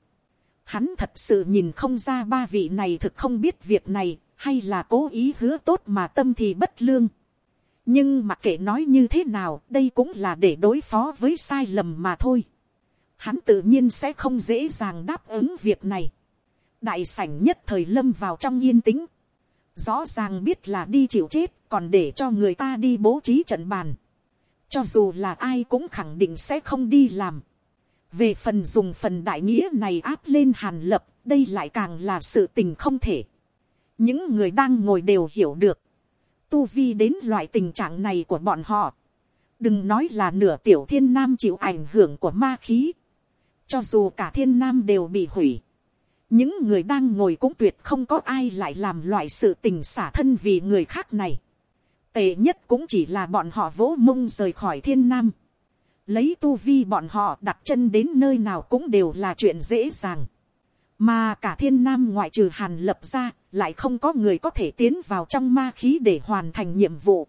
Hắn thật sự nhìn không ra ba vị này thực không biết việc này, hay là cố ý hứa tốt mà tâm thì bất lương. Nhưng mặc kệ nói như thế nào, đây cũng là để đối phó với sai lầm mà thôi. Hắn tự nhiên sẽ không dễ dàng đáp ứng việc này. Đại sảnh nhất thời lâm vào trong yên tĩnh. Rõ ràng biết là đi chịu chết, còn để cho người ta đi bố trí trận bàn. Cho dù là ai cũng khẳng định sẽ không đi làm. Về phần dùng phần đại nghĩa này áp lên hàn lập, đây lại càng là sự tình không thể. Những người đang ngồi đều hiểu được. Tu vi đến loại tình trạng này của bọn họ. Đừng nói là nửa tiểu thiên nam chịu ảnh hưởng của ma khí. Cho dù cả thiên nam đều bị hủy. Những người đang ngồi cũng tuyệt không có ai lại làm loại sự tình xả thân vì người khác này. Tệ nhất cũng chỉ là bọn họ vỗ mông rời khỏi thiên nam. Lấy tu vi bọn họ đặt chân đến nơi nào cũng đều là chuyện dễ dàng. Mà cả thiên nam ngoại trừ hàn lập ra, lại không có người có thể tiến vào trong ma khí để hoàn thành nhiệm vụ.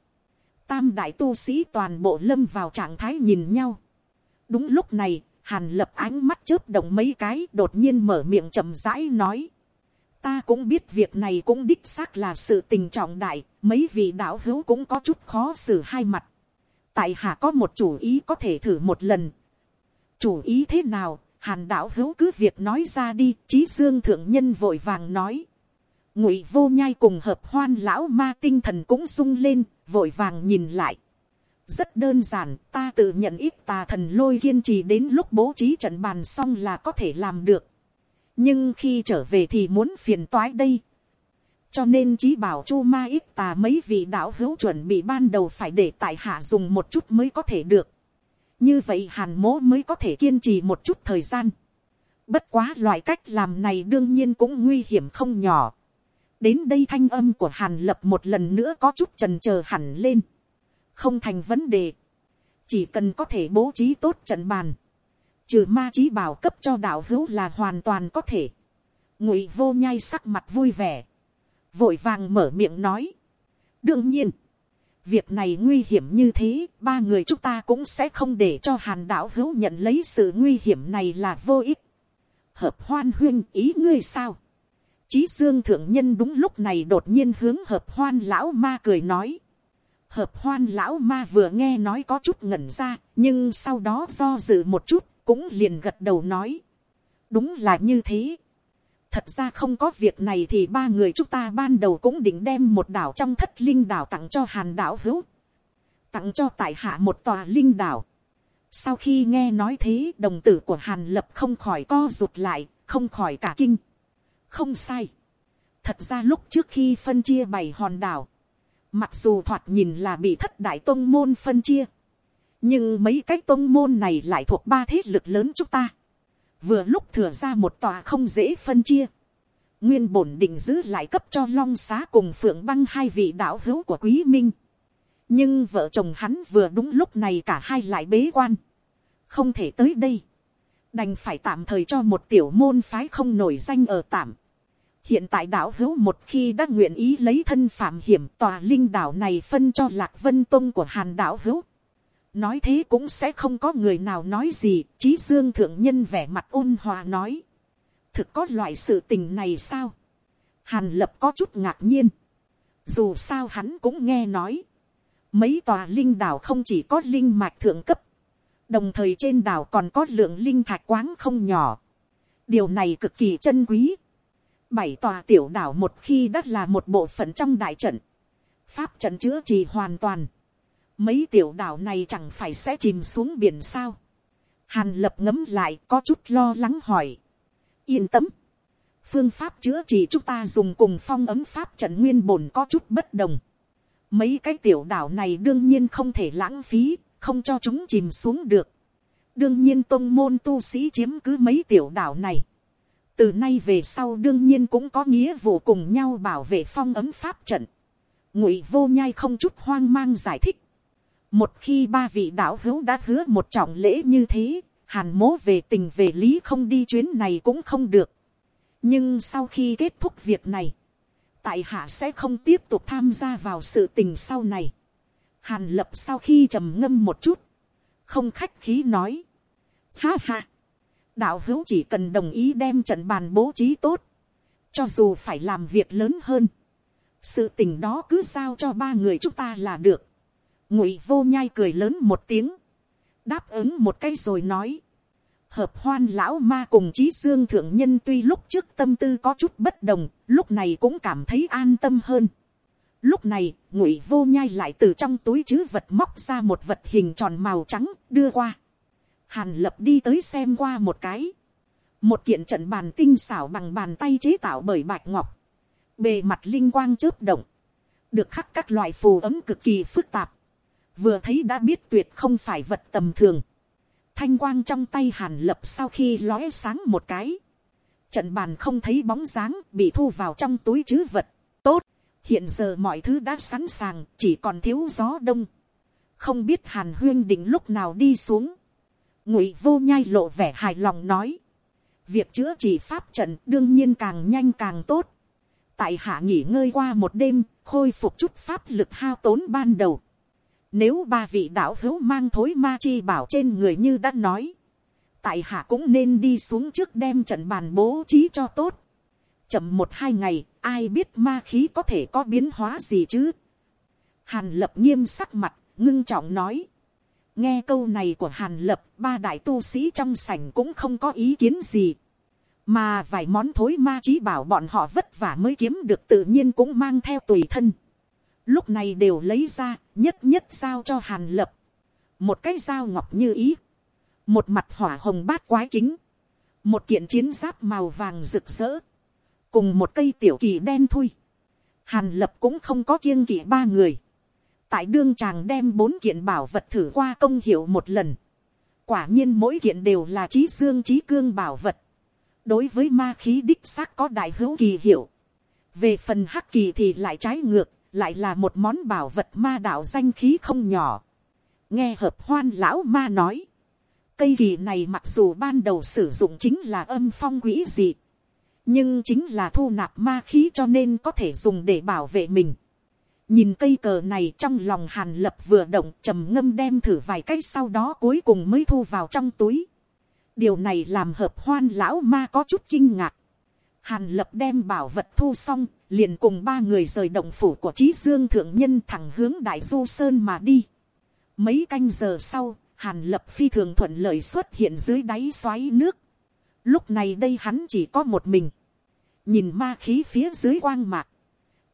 Tam đại tu sĩ toàn bộ lâm vào trạng thái nhìn nhau. Đúng lúc này, hàn lập ánh mắt chớp động mấy cái đột nhiên mở miệng chậm rãi nói. Ta cũng biết việc này cũng đích xác là sự tình trọng đại, mấy vị đạo hữu cũng có chút khó xử hai mặt. Tại hạ có một chủ ý có thể thử một lần. Chủ ý thế nào, hàn đạo hữu cứ việc nói ra đi, trí dương thượng nhân vội vàng nói. Ngụy vô nhai cùng hợp hoan lão ma tinh thần cũng sung lên, vội vàng nhìn lại. Rất đơn giản, ta tự nhận ít tà thần lôi kiên trì đến lúc bố trí trận bàn xong là có thể làm được. Nhưng khi trở về thì muốn phiền toái đây. Cho nên chí bảo chu ma ít tà mấy vị đạo hữu chuẩn bị ban đầu phải để tại hạ dùng một chút mới có thể được. Như vậy hàn mố mới có thể kiên trì một chút thời gian. Bất quá loại cách làm này đương nhiên cũng nguy hiểm không nhỏ. Đến đây thanh âm của hàn lập một lần nữa có chút trần chờ hẳn lên không thành vấn đề, chỉ cần có thể bố trí tốt trận bàn, trừ ma trí bảo cấp cho đạo hữu là hoàn toàn có thể. ngụy vô nhai sắc mặt vui vẻ, vội vàng mở miệng nói. đương nhiên, việc này nguy hiểm như thế, ba người chúng ta cũng sẽ không để cho hàn đạo hữu nhận lấy sự nguy hiểm này là vô ích. hợp hoan huyên ý ngươi sao. Chí Dương thượng nhân đúng lúc này đột nhiên hướng hợp hoan lão ma cười nói hợp hoan lão ma vừa nghe nói có chút ngẩn ra, nhưng sau đó do dự một chút, cũng liền gật đầu nói. đúng là như thế. thật ra không có việc này thì ba người chúng ta ban đầu cũng định đem một đảo trong thất linh đảo tặng cho hàn đảo hữu. tặng cho tại hạ một tòa linh đảo. sau khi nghe nói thế đồng tử của hàn lập không khỏi co rụt lại, không khỏi cả kinh không sai. thật ra lúc trước khi phân chia bảy hòn đảo, Mặc dù thoạt nhìn là bị thất đại tôn môn phân chia. Nhưng mấy cái tôn môn này lại thuộc ba thế lực lớn chúng ta. Vừa lúc thừa ra một tòa không dễ phân chia. Nguyên bổn định giữ lại cấp cho long xá cùng phượng băng hai vị đạo hữu của quý minh. Nhưng vợ chồng hắn vừa đúng lúc này cả hai lại bế quan. Không thể tới đây. Đành phải tạm thời cho một tiểu môn phái không nổi danh ở tạm hiện tại đảo hữu một khi đã nguyện ý lấy thân phạm hiểm tòa linh đảo này phân cho lạc vân tông của hàn đảo hữu. nói thế cũng sẽ không có người nào nói gì, chí dương thượng nhân vẻ mặt ôn hòa nói. thực có loại sự tình này sao. hàn lập có chút ngạc nhiên. dù sao hắn cũng nghe nói. mấy tòa linh đảo không chỉ có linh mạch thượng cấp. đồng thời trên đảo còn có lượng linh thạch quáng không nhỏ. điều này cực kỳ chân quý bảy tòa tiểu đảo một khi đã là một bộ phận trong đại trận, pháp trận chữa trị hoàn toàn, mấy tiểu đảo này chẳng phải sẽ chìm xuống biển sao. Hàn lập ngấm lại có chút lo lắng hỏi. Yên tâm. Phương pháp chữa trị chúng ta dùng cùng phong ấm pháp trận nguyên bổn có chút bất đồng. Mấy cái tiểu đảo này đương nhiên không thể lãng phí, không cho chúng chìm xuống được. Đương nhiên tông môn tu sĩ chiếm cứ mấy tiểu đảo này từ nay về sau đương nhiên cũng có nghĩa vụ cùng nhau bảo vệ phong ấm pháp trận. ngụy vô nhai không chút hoang mang giải thích. một khi ba vị đạo hữu đã hứa một trọng lễ như thế, hàn mố về tình về lý không đi chuyến này cũng không được. nhưng sau khi kết thúc việc này, tại hạ sẽ không tiếp tục tham gia vào sự tình sau này. hàn lập sau khi trầm ngâm một chút, không khách khí nói. ha ha, đạo hữu chỉ cần đồng ý đem trận bàn bố trí tốt, cho dù phải làm việc lớn hơn, sự tình đó cứ giao cho ba người chúng ta là được. ngụy vô nhai cười lớn một tiếng, đáp ứng một cái rồi nói, hợp hoan lão ma cùng trí dương thượng nhân tuy lúc trước tâm tư có chút bất đồng, lúc này cũng cảm thấy an tâm hơn. Lúc này, ngụy vô nhai lại từ trong túi chứ vật móc ra một vật hình tròn màu trắng đưa qua. Hàn lập đi tới xem qua một cái. Một kiện trận bàn tinh xảo bằng bàn tay chế tạo bởi bạch ngọc. Bề mặt linh quang chớp động. Được khắc các loại phù ấm cực kỳ phức tạp. Vừa thấy đã biết tuyệt không phải vật tầm thường. Thanh quang trong tay hàn lập sau khi lóe sáng một cái. Trận bàn không thấy bóng dáng bị thu vào trong túi chứ vật. Tốt, hiện giờ mọi thứ đã sẵn sàng, chỉ còn thiếu gió đông. Không biết hàn huyên định lúc nào đi xuống ngụy vô nhai lộ vẻ hài lòng nói, việc chữa trị pháp trận đương nhiên càng nhanh càng tốt. tại hạ nghỉ ngơi qua một đêm, khôi phục chút pháp lực hao tốn ban đầu. Nếu ba vị đạo hữu mang thối ma chi bảo trên người như đã nói, tại hạ cũng nên đi xuống trước đem trận bàn bố trí cho tốt. chậm một hai ngày, ai biết ma khí có thể có biến hóa gì chứ. hàn lập nghiêm sắc mặt, ngưng trọng nói nghe câu này của hàn lập, ba đại tu sĩ trong sảnh cũng không có ý kiến gì. Mà vài món thối ma trí bảo bọn họ vất vả mới kiếm được tự nhiên cũng mang theo tùy thân. Lúc này đều lấy ra, nhất nhất giao cho hàn lập. Một cái dao ngọc như ý. Một mặt hỏa hồng bát quái kính. Một kiện chiến giáp màu vàng rực rỡ. Cùng một cây tiểu kỳ đen thui. Hàn lập cũng không có kiêng kỵ ba người tại đương chàng đem bốn kiện bảo vật thử qua công hiệu một lần. Quả nhiên mỗi kiện đều là trí dương trí cương bảo vật. Đối với ma khí đích xác có đại hữu kỳ hiệu. Về phần hắc kỳ thì lại trái ngược, lại là một món bảo vật ma đạo danh khí không nhỏ. Nghe hợp hoan lão ma nói. Cây kỳ này mặc dù ban đầu sử dụng chính là âm phong quỹ dị. Nhưng chính là thu nạp ma khí cho nên có thể dùng để bảo vệ mình nhìn cây cờ này trong lòng hàn lập vừa động trầm ngâm đem thử vài cái sau đó cuối cùng mới thu vào trong túi. điều này làm hợp hoan lão ma có chút kinh ngạc. hàn lập đem bảo vật thu xong, liền cùng ba người rời động phủ của trí dương thượng nhân thẳng hướng đại du sơn mà đi. mấy canh giờ sau, hàn lập phi thường thuận lợi xuất hiện dưới đáy xoáy nước. lúc này đây hắn chỉ có một mình. nhìn ma khí phía dưới quang mạc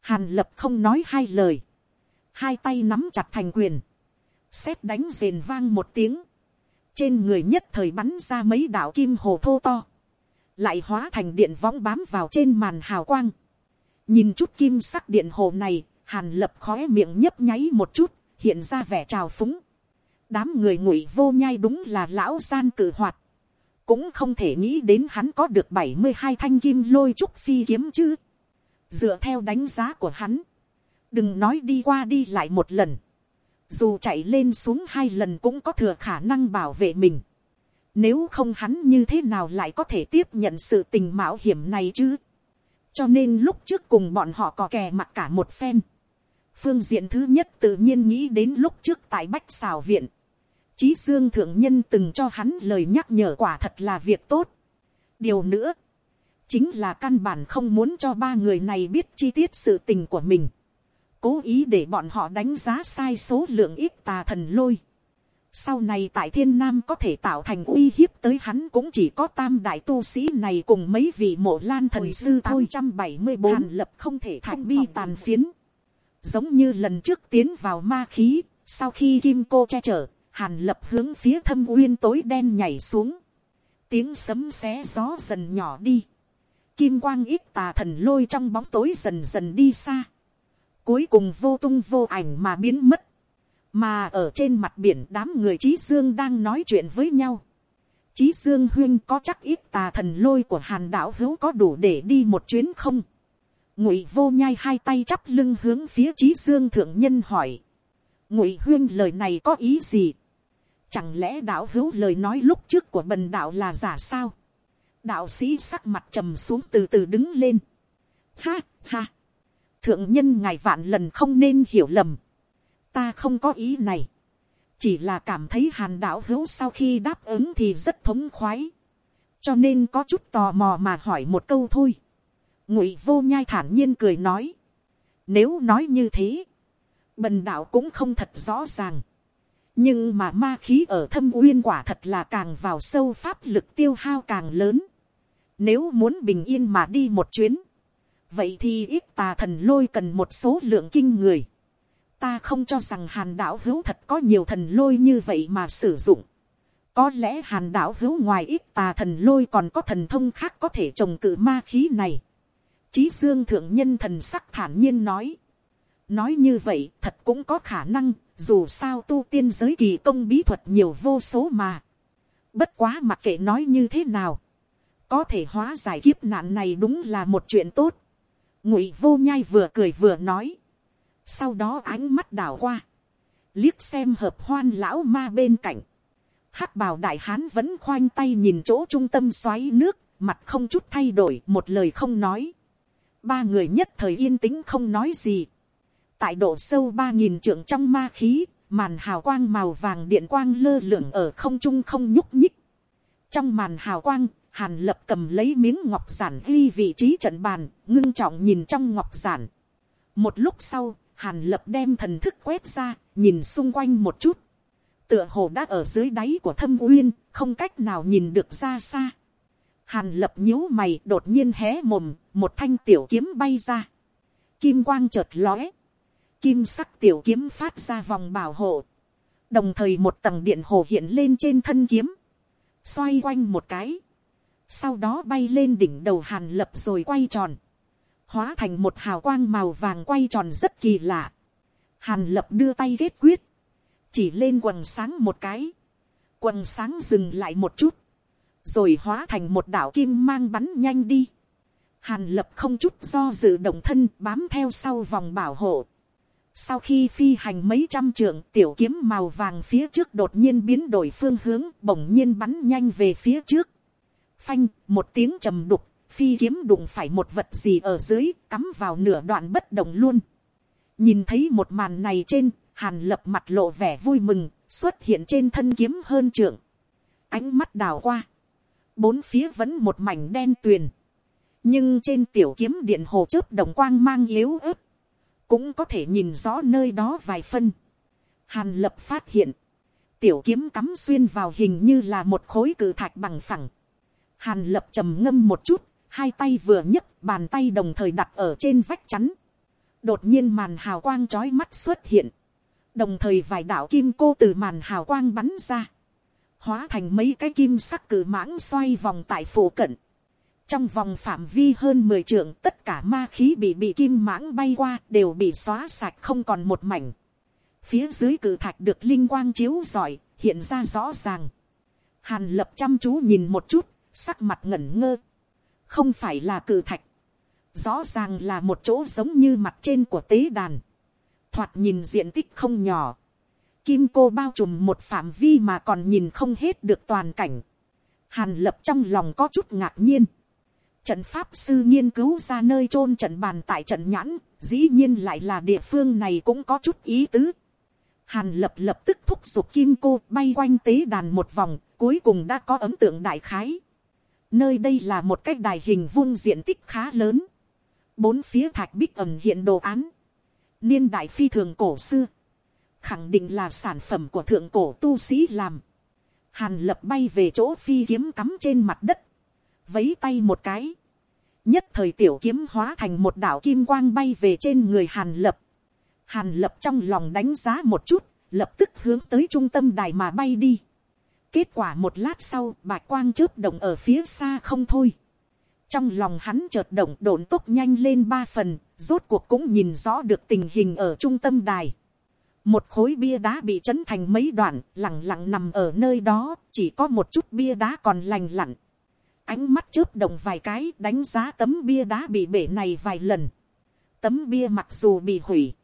Hàn lập không nói hai lời. Hai tay nắm chặt thành quyền. Xét đánh rền vang một tiếng. Trên người nhất thời bắn ra mấy đạo kim hồ thô to. Lại hóa thành điện võng bám vào trên màn hào quang. Nhìn chút kim sắc điện hồ này, hàn lập khóe miệng nhấp nháy một chút, hiện ra vẻ trào phúng. Đám người ngụy vô nhai đúng là lão gian cử hoạt. Cũng không thể nghĩ đến hắn có được bảy mươi hai thanh kim lôi trúc phi kiếm chứ dựa theo đánh giá của hắn, đừng nói đi qua đi lại một lần, dù chạy lên xuống hai lần cũng có thừa khả năng bảo vệ mình. Nếu không hắn như thế nào lại có thể tiếp nhận sự tình mạo hiểm này chứ. Cho nên lúc trước cùng bọn họ có kè mặt cả một phen. Phương diện thứ nhất tự nhiên nghĩ đến lúc trước tại Bách xào viện. Chí Dương Thượng Nhân từng cho hắn lời nhắc nhở quả thật là việc tốt. Điều nữa chính là căn bản không muốn cho ba người này biết chi tiết sự tình của mình, cố ý để bọn họ đánh giá sai số lượng ít tà thần lôi. Sau này tại thiên nam có thể tạo thành uy hiếp tới hắn cũng chỉ có tam đại tu sĩ này cùng mấy vị mộ lan thần sư thôi. trăm bảy mươi bốn Hàn lập không thể thạch bi tàn phiến. Giống như lần trước tiến vào ma khí, sau khi kim cô che chở, hàn lập hướng phía thâm uyên tối đen nhảy xuống. Tiếng sấm xé gió dần nhỏ đi kim quang ít tà thần lôi trong bóng tối dần dần đi xa. Cuối cùng vô tung vô ảnh mà biến mất. Mà ở trên mặt biển đám người trí dương đang nói chuyện với nhau. chí dương huyên có chắc ít tà thần lôi của hàn đảo hữu có đủ để đi một chuyến không ngụy vô nhai hai tay chắp lưng hướng phía chí dương thượng nhân hỏi ngụy huyên, lời này có ý gì chẳng lẽ đảo hữu lời nói lúc trước của bần đạo là giả sao đạo sĩ sắc mặt trầm xuống từ từ đứng lên. Ha ha. Thượng nhân ngài vạn lần không nên hiểu lầm. Ta không có ý này. Chỉ là cảm thấy hàn đạo hữu sau khi đáp ứng thì rất thống khoái, cho nên có chút tò mò mà hỏi một câu thôi. ngụy vô nhai thản nhiên cười nói, nếu nói như thế, bần đạo cũng không thật rõ ràng, nhưng mà ma khí ở thâm uyên quả thật là càng vào sâu pháp lực tiêu hao càng lớn, nếu muốn bình yên mà đi một chuyến, vậy thì ít tà thần lôi cần một số lượng kinh người, ta không cho rằng hàn đảo hữu thật có nhiều thần lôi như vậy mà sử dụng. có lẽ hàn đảo hữu ngoài ít tà thần lôi còn có thần thông khác có thể trồng cự ma khí này. Chí dương thượng nhân thần sắc thản nhiên nói. nói như vậy thật cũng có khả năng dù sao tu tiên giới kỳ công bí thuật nhiều vô số mà. bất quá mặc kệ nói như thế nào có thể hóa giải kiếp nạn này đúng là một chuyện tốt. ngụy vô nhai vừa cười vừa nói sau đó ánh mắt đảo qua, liếc xem hợp hoan lão ma bên cạnh, hắc bào đại hán vẫn khoanh tay nhìn chỗ trung tâm xoáy nước, mặt không chút thay đổi, một lời không nói. Ba người nhất thời yên tĩnh không nói gì. Tại độ sâu ba nghìn trượng trong ma khí, màn hào quang màu vàng điện quang lơ lửng ở không trung không nhúc nhích. Trong màn hào quang, hàn lập cầm lấy miếng ngọc giản ghi vị trí trận bàn, ngưng trọng nhìn trong ngọc giản. Một lúc sau, Hàn lập đem thần thức quét ra, nhìn xung quanh một chút. Tựa hồ đã ở dưới đáy của thâm uyên, không cách nào nhìn được ra xa. Hàn lập nhíu mày đột nhiên hé mồm, một thanh tiểu kiếm bay ra. Kim quang chợt lóe. Kim sắc tiểu kiếm phát ra vòng bảo hộ. Đồng thời một tầng điện hồ hiện lên trên thân kiếm. Xoay quanh một cái. Sau đó bay lên đỉnh đầu hàn lập rồi quay tròn hóa thành một hào quang màu vàng quay tròn rất kỳ lạ. Hàn lập đưa tay kết quyết, chỉ lên quần sáng một cái, quần sáng dừng lại một chút, rồi hóa thành một đảo kim mang bắn nhanh đi. Hàn lập không chút do dự động thân bám theo sau vòng bảo hộ. Sau khi phi hành mấy trăm trượng tiểu kiếm màu vàng phía trước đột nhiên biến đổi phương hướng bỗng nhiên bắn nhanh về phía trước. Phanh một tiếng trầm đục phi kiếm đụng phải một vật gì ở dưới, cắm vào nửa đoạn bất động luôn. nhìn thấy một màn này trên, hàn lập mặt lộ vẻ vui mừng, xuất hiện trên thân kiếm hơn trượng. ánh mắt đào qua, bốn phía vẫn một mảnh đen tuyền. nhưng trên tiểu kiếm điện hồ chớp đồng quang mang yếu ớt, cũng có thể nhìn rõ nơi đó vài phân. hàn lập phát hiện, tiểu kiếm cắm xuyên vào hình như là một khối cự thạch bằng phẳng. Hàn lập trầm ngâm một chút, hai tay vừa nhấc bàn tay đồng thời đặt ở trên vách chắn. đột nhiên màn hào quang trói mắt xuất hiện. đồng thời vài đạo kim cô từ màn hào quang bắn ra. hóa thành mấy cái kim sắc cử mãng xoay vòng tại phủ cận. trong vòng phạm vi hơn mười trượng tất cả ma khí bị bị kim mãng bay qua đều bị xóa sạch không còn một mảnh. phía dưới cử thạch được linh quang chiếu giỏi hiện ra rõ ràng. hàn lập chăm chú nhìn một chút sắc mặt ngẩn ngơ. Không phải là cự thạch, rõ ràng là một chỗ giống như mặt trên của tế đàn, thoạt nhìn diện tích không nhỏ, kim cô bao trùm một phạm vi mà còn nhìn không hết được toàn cảnh, hàn lập trong lòng có chút ngạc nhiên, trận pháp sư nghiên cứu ra nơi chôn trận bàn tại trận nhãn, dĩ nhiên lại là địa phương này cũng có chút ý tứ. Hàn lập lập tức thúc giục kim cô bay quanh tế đàn một vòng, cuối cùng đã có ấn tượng đại khái. Nơi đây là một cái đài hình vuông diện tích khá lớn. Bốn phía thạch bích ẩm hiện đồ án. Niên đại phi thường cổ xưa. Khẳng định là sản phẩm của thượng cổ tu sĩ làm. Hàn lập bay về chỗ phi kiếm cắm trên mặt đất. Vấy tay một cái. Nhất thời tiểu kiếm hóa thành một đảo kim quang bay về trên người hàn lập. Hàn lập trong lòng đánh giá một chút. Lập tức hướng tới trung tâm đài mà bay đi. Kết quả một lát sau, bạch quang chớp động ở phía xa không thôi. Trong lòng hắn chợt động độn tốc nhanh lên ba phần, rốt cuộc cũng nhìn rõ được tình hình ở trung tâm đài. một khối bia đá bị chấn thành mấy đoạn, lẳng lặng nằm ở nơi đó, chỉ có một chút bia đá còn lành lặn. Ánh mắt chớp động vài cái đánh giá tấm bia đá bị bể này vài lần. Tấm bia mặc dù bị hủy,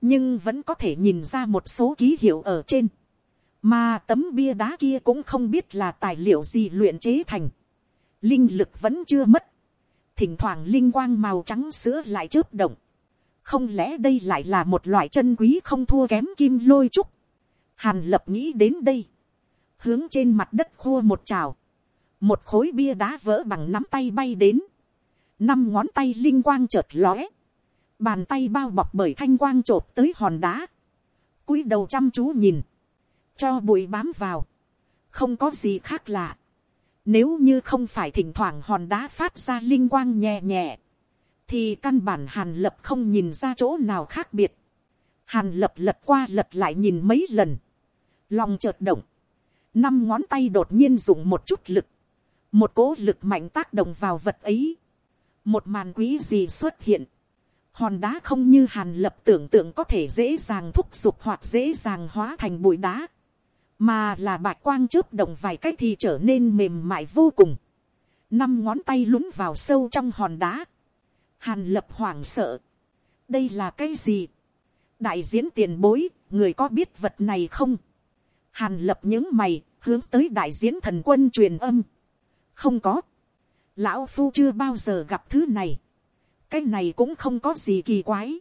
nhưng vẫn có thể nhìn ra một số ký hiệu ở trên. Mà tấm bia đá kia cũng không biết là tài liệu gì luyện chế thành. Linh lực vẫn chưa mất. Thỉnh thoảng linh quang màu trắng sữa lại chớp động. Không lẽ đây lại là một loại chân quý không thua kém kim lôi trúc. hàn lập nghĩ đến đây, hướng trên mặt đất khô một trào, một khối bia đá vỡ bằng nắm tay bay đến, năm ngón tay linh quang chợt lóe, bàn tay bao bọc bởi thanh quang trộp tới hòn đá, cúi đầu chăm chú nhìn, cho bụi bám vào, không có gì khác lạ. Nếu như không phải thỉnh thoảng hòn đá phát ra linh quang nhẹ nhẹ, thì căn bản hàn lập không nhìn ra chỗ nào khác biệt. hàn lập lật qua lật lại nhìn mấy lần, lòng chợt động, năm ngón tay đột nhiên dùng một chút lực, một cố lực mạnh tác động vào vật ấy, một màn quý gì xuất hiện, hòn đá không như hàn lập tưởng tượng có thể dễ dàng thúc giục hoặc dễ dàng hóa thành bụi đá, mà là bạch quang chớp động vài cách thì trở nên mềm mại vô cùng, năm ngón tay lún vào sâu trong hòn đá, Hàn lập hoảng sợ. Đây là cái gì? Đại diễn tiền bối, người có biết vật này không? Hàn lập những mày, hướng tới đại diễn thần quân truyền âm. Không có. Lão Phu chưa bao giờ gặp thứ này. Cái này cũng không có gì kỳ quái.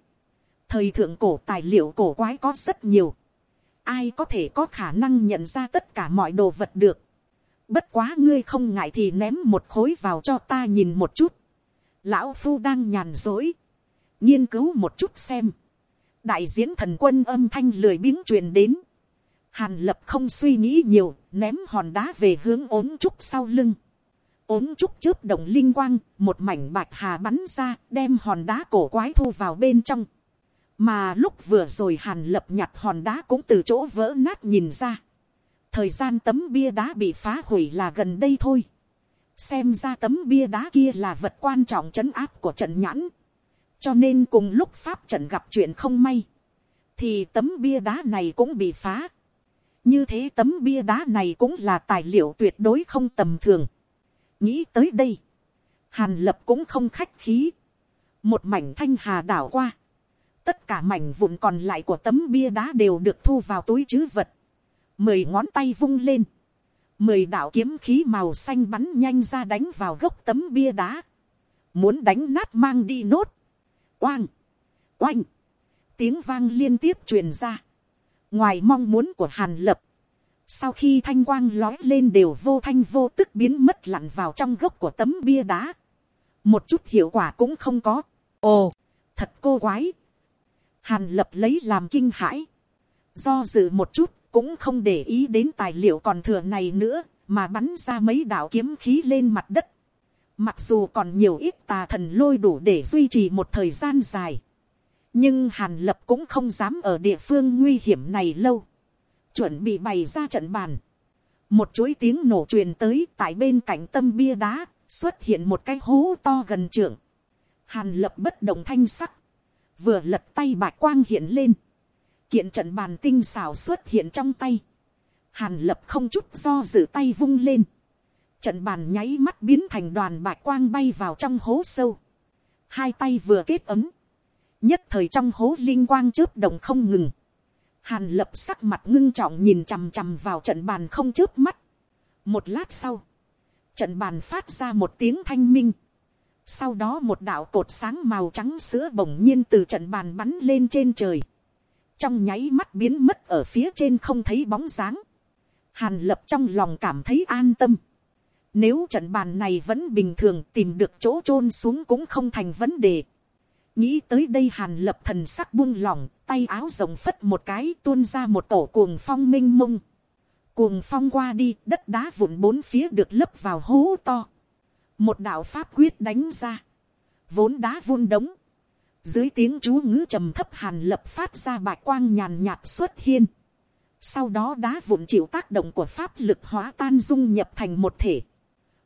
Thời thượng cổ tài liệu cổ quái có rất nhiều. Ai có thể có khả năng nhận ra tất cả mọi đồ vật được. Bất quá ngươi không ngại thì ném một khối vào cho ta nhìn một chút. Lão phu đang nhàn dối, nghiên cứu một chút xem, đại diễn thần quân âm thanh lười biếng truyền đến, hàn lập không suy nghĩ nhiều, ném hòn đá về hướng ốm trúc sau lưng, ốm trúc chớp động linh quang, một mảnh bạch hà bắn ra, đem hòn đá cổ quái thu vào bên trong, mà lúc vừa rồi hàn lập nhặt hòn đá cũng từ chỗ vỡ nát nhìn ra, thời gian tấm bia đá bị phá hủy là gần đây thôi, xem ra tấm bia đá kia là vật quan trọng trấn áp của trận nhãn, cho nên cùng lúc pháp trận gặp chuyện không may, thì tấm bia đá này cũng bị phá. như thế tấm bia đá này cũng là tài liệu tuyệt đối không tầm thường. nghĩ tới đây, hàn lập cũng không khách khí, một mảnh thanh hà đảo qua, tất cả mảnh vụn còn lại của tấm bia đá đều được thu vào túi chứ vật, mười ngón tay vung lên, mười đạo kiếm khí màu xanh bắn nhanh ra đánh vào gốc tấm bia đá, muốn đánh nát mang đi nốt, oang, oanh, tiếng vang liên tiếp truyền ra, ngoài mong muốn của hàn lập, sau khi thanh quang lói lên đều vô thanh vô tức biến mất lặn vào trong gốc của tấm bia đá, một chút hiệu quả cũng không có, ồ, thật cô quái, hàn lập lấy làm kinh hãi, do dự một chút cũng không để ý đến tài liệu còn thừa này nữa, mà bắn ra mấy đạo kiếm khí lên mặt đất. Mặc dù còn nhiều ít tà thần lôi đủ để duy trì một thời gian dài. Nhưng Hàn Lập cũng không dám ở địa phương nguy hiểm này lâu. Chuẩn bị bày ra trận bàn. Một chuỗi tiếng nổ truyền tới tại bên cạnh tâm bia đá, xuất hiện một cái hố to gần trượng. Hàn Lập bất động thanh sắc. Vừa lật tay bạch quang hiện lên. Kiện trận bàn tinh xảo xuất hiện trong tay, hàn lập không chút do dự tay vung lên, trận bàn nháy mắt biến thành đoàn bạch quang bay vào trong hố sâu, hai tay vừa kết ấm, nhất thời trong hố linh quang chớp động không ngừng, hàn lập sắc mặt ngưng trọng nhìn chằm chằm vào trận bàn không chớp mắt, một lát sau, trận bàn phát ra một tiếng thanh minh, sau đó một đạo cột sáng màu trắng sữa bỗng nhiên từ trận bàn bắn lên trên trời trong nháy mắt biến mất ở phía trên không thấy bóng dáng. Hàn lập trong lòng cảm thấy an tâm. Nếu trận bàn này vẫn bình thường tìm được chỗ chôn xuống cũng không thành vấn đề. Nghĩ tới đây hàn lập thần sắc buông lỏng, tay áo rộng phất một cái tuôn ra một tổ cuồng phong minh mông. Cuồng phong qua đi, đất đá vụn bốn phía được lấp vào hố to. Một đạo pháp quyết đánh ra. Vốn đá vun đống dưới tiếng chú ngữ trầm thấp hàn lập phát ra bạch quang nhàn nhạt xuất hiên. Sau đó đá vụn chịu tác động của pháp lực hóa tan dung nhập thành một thể.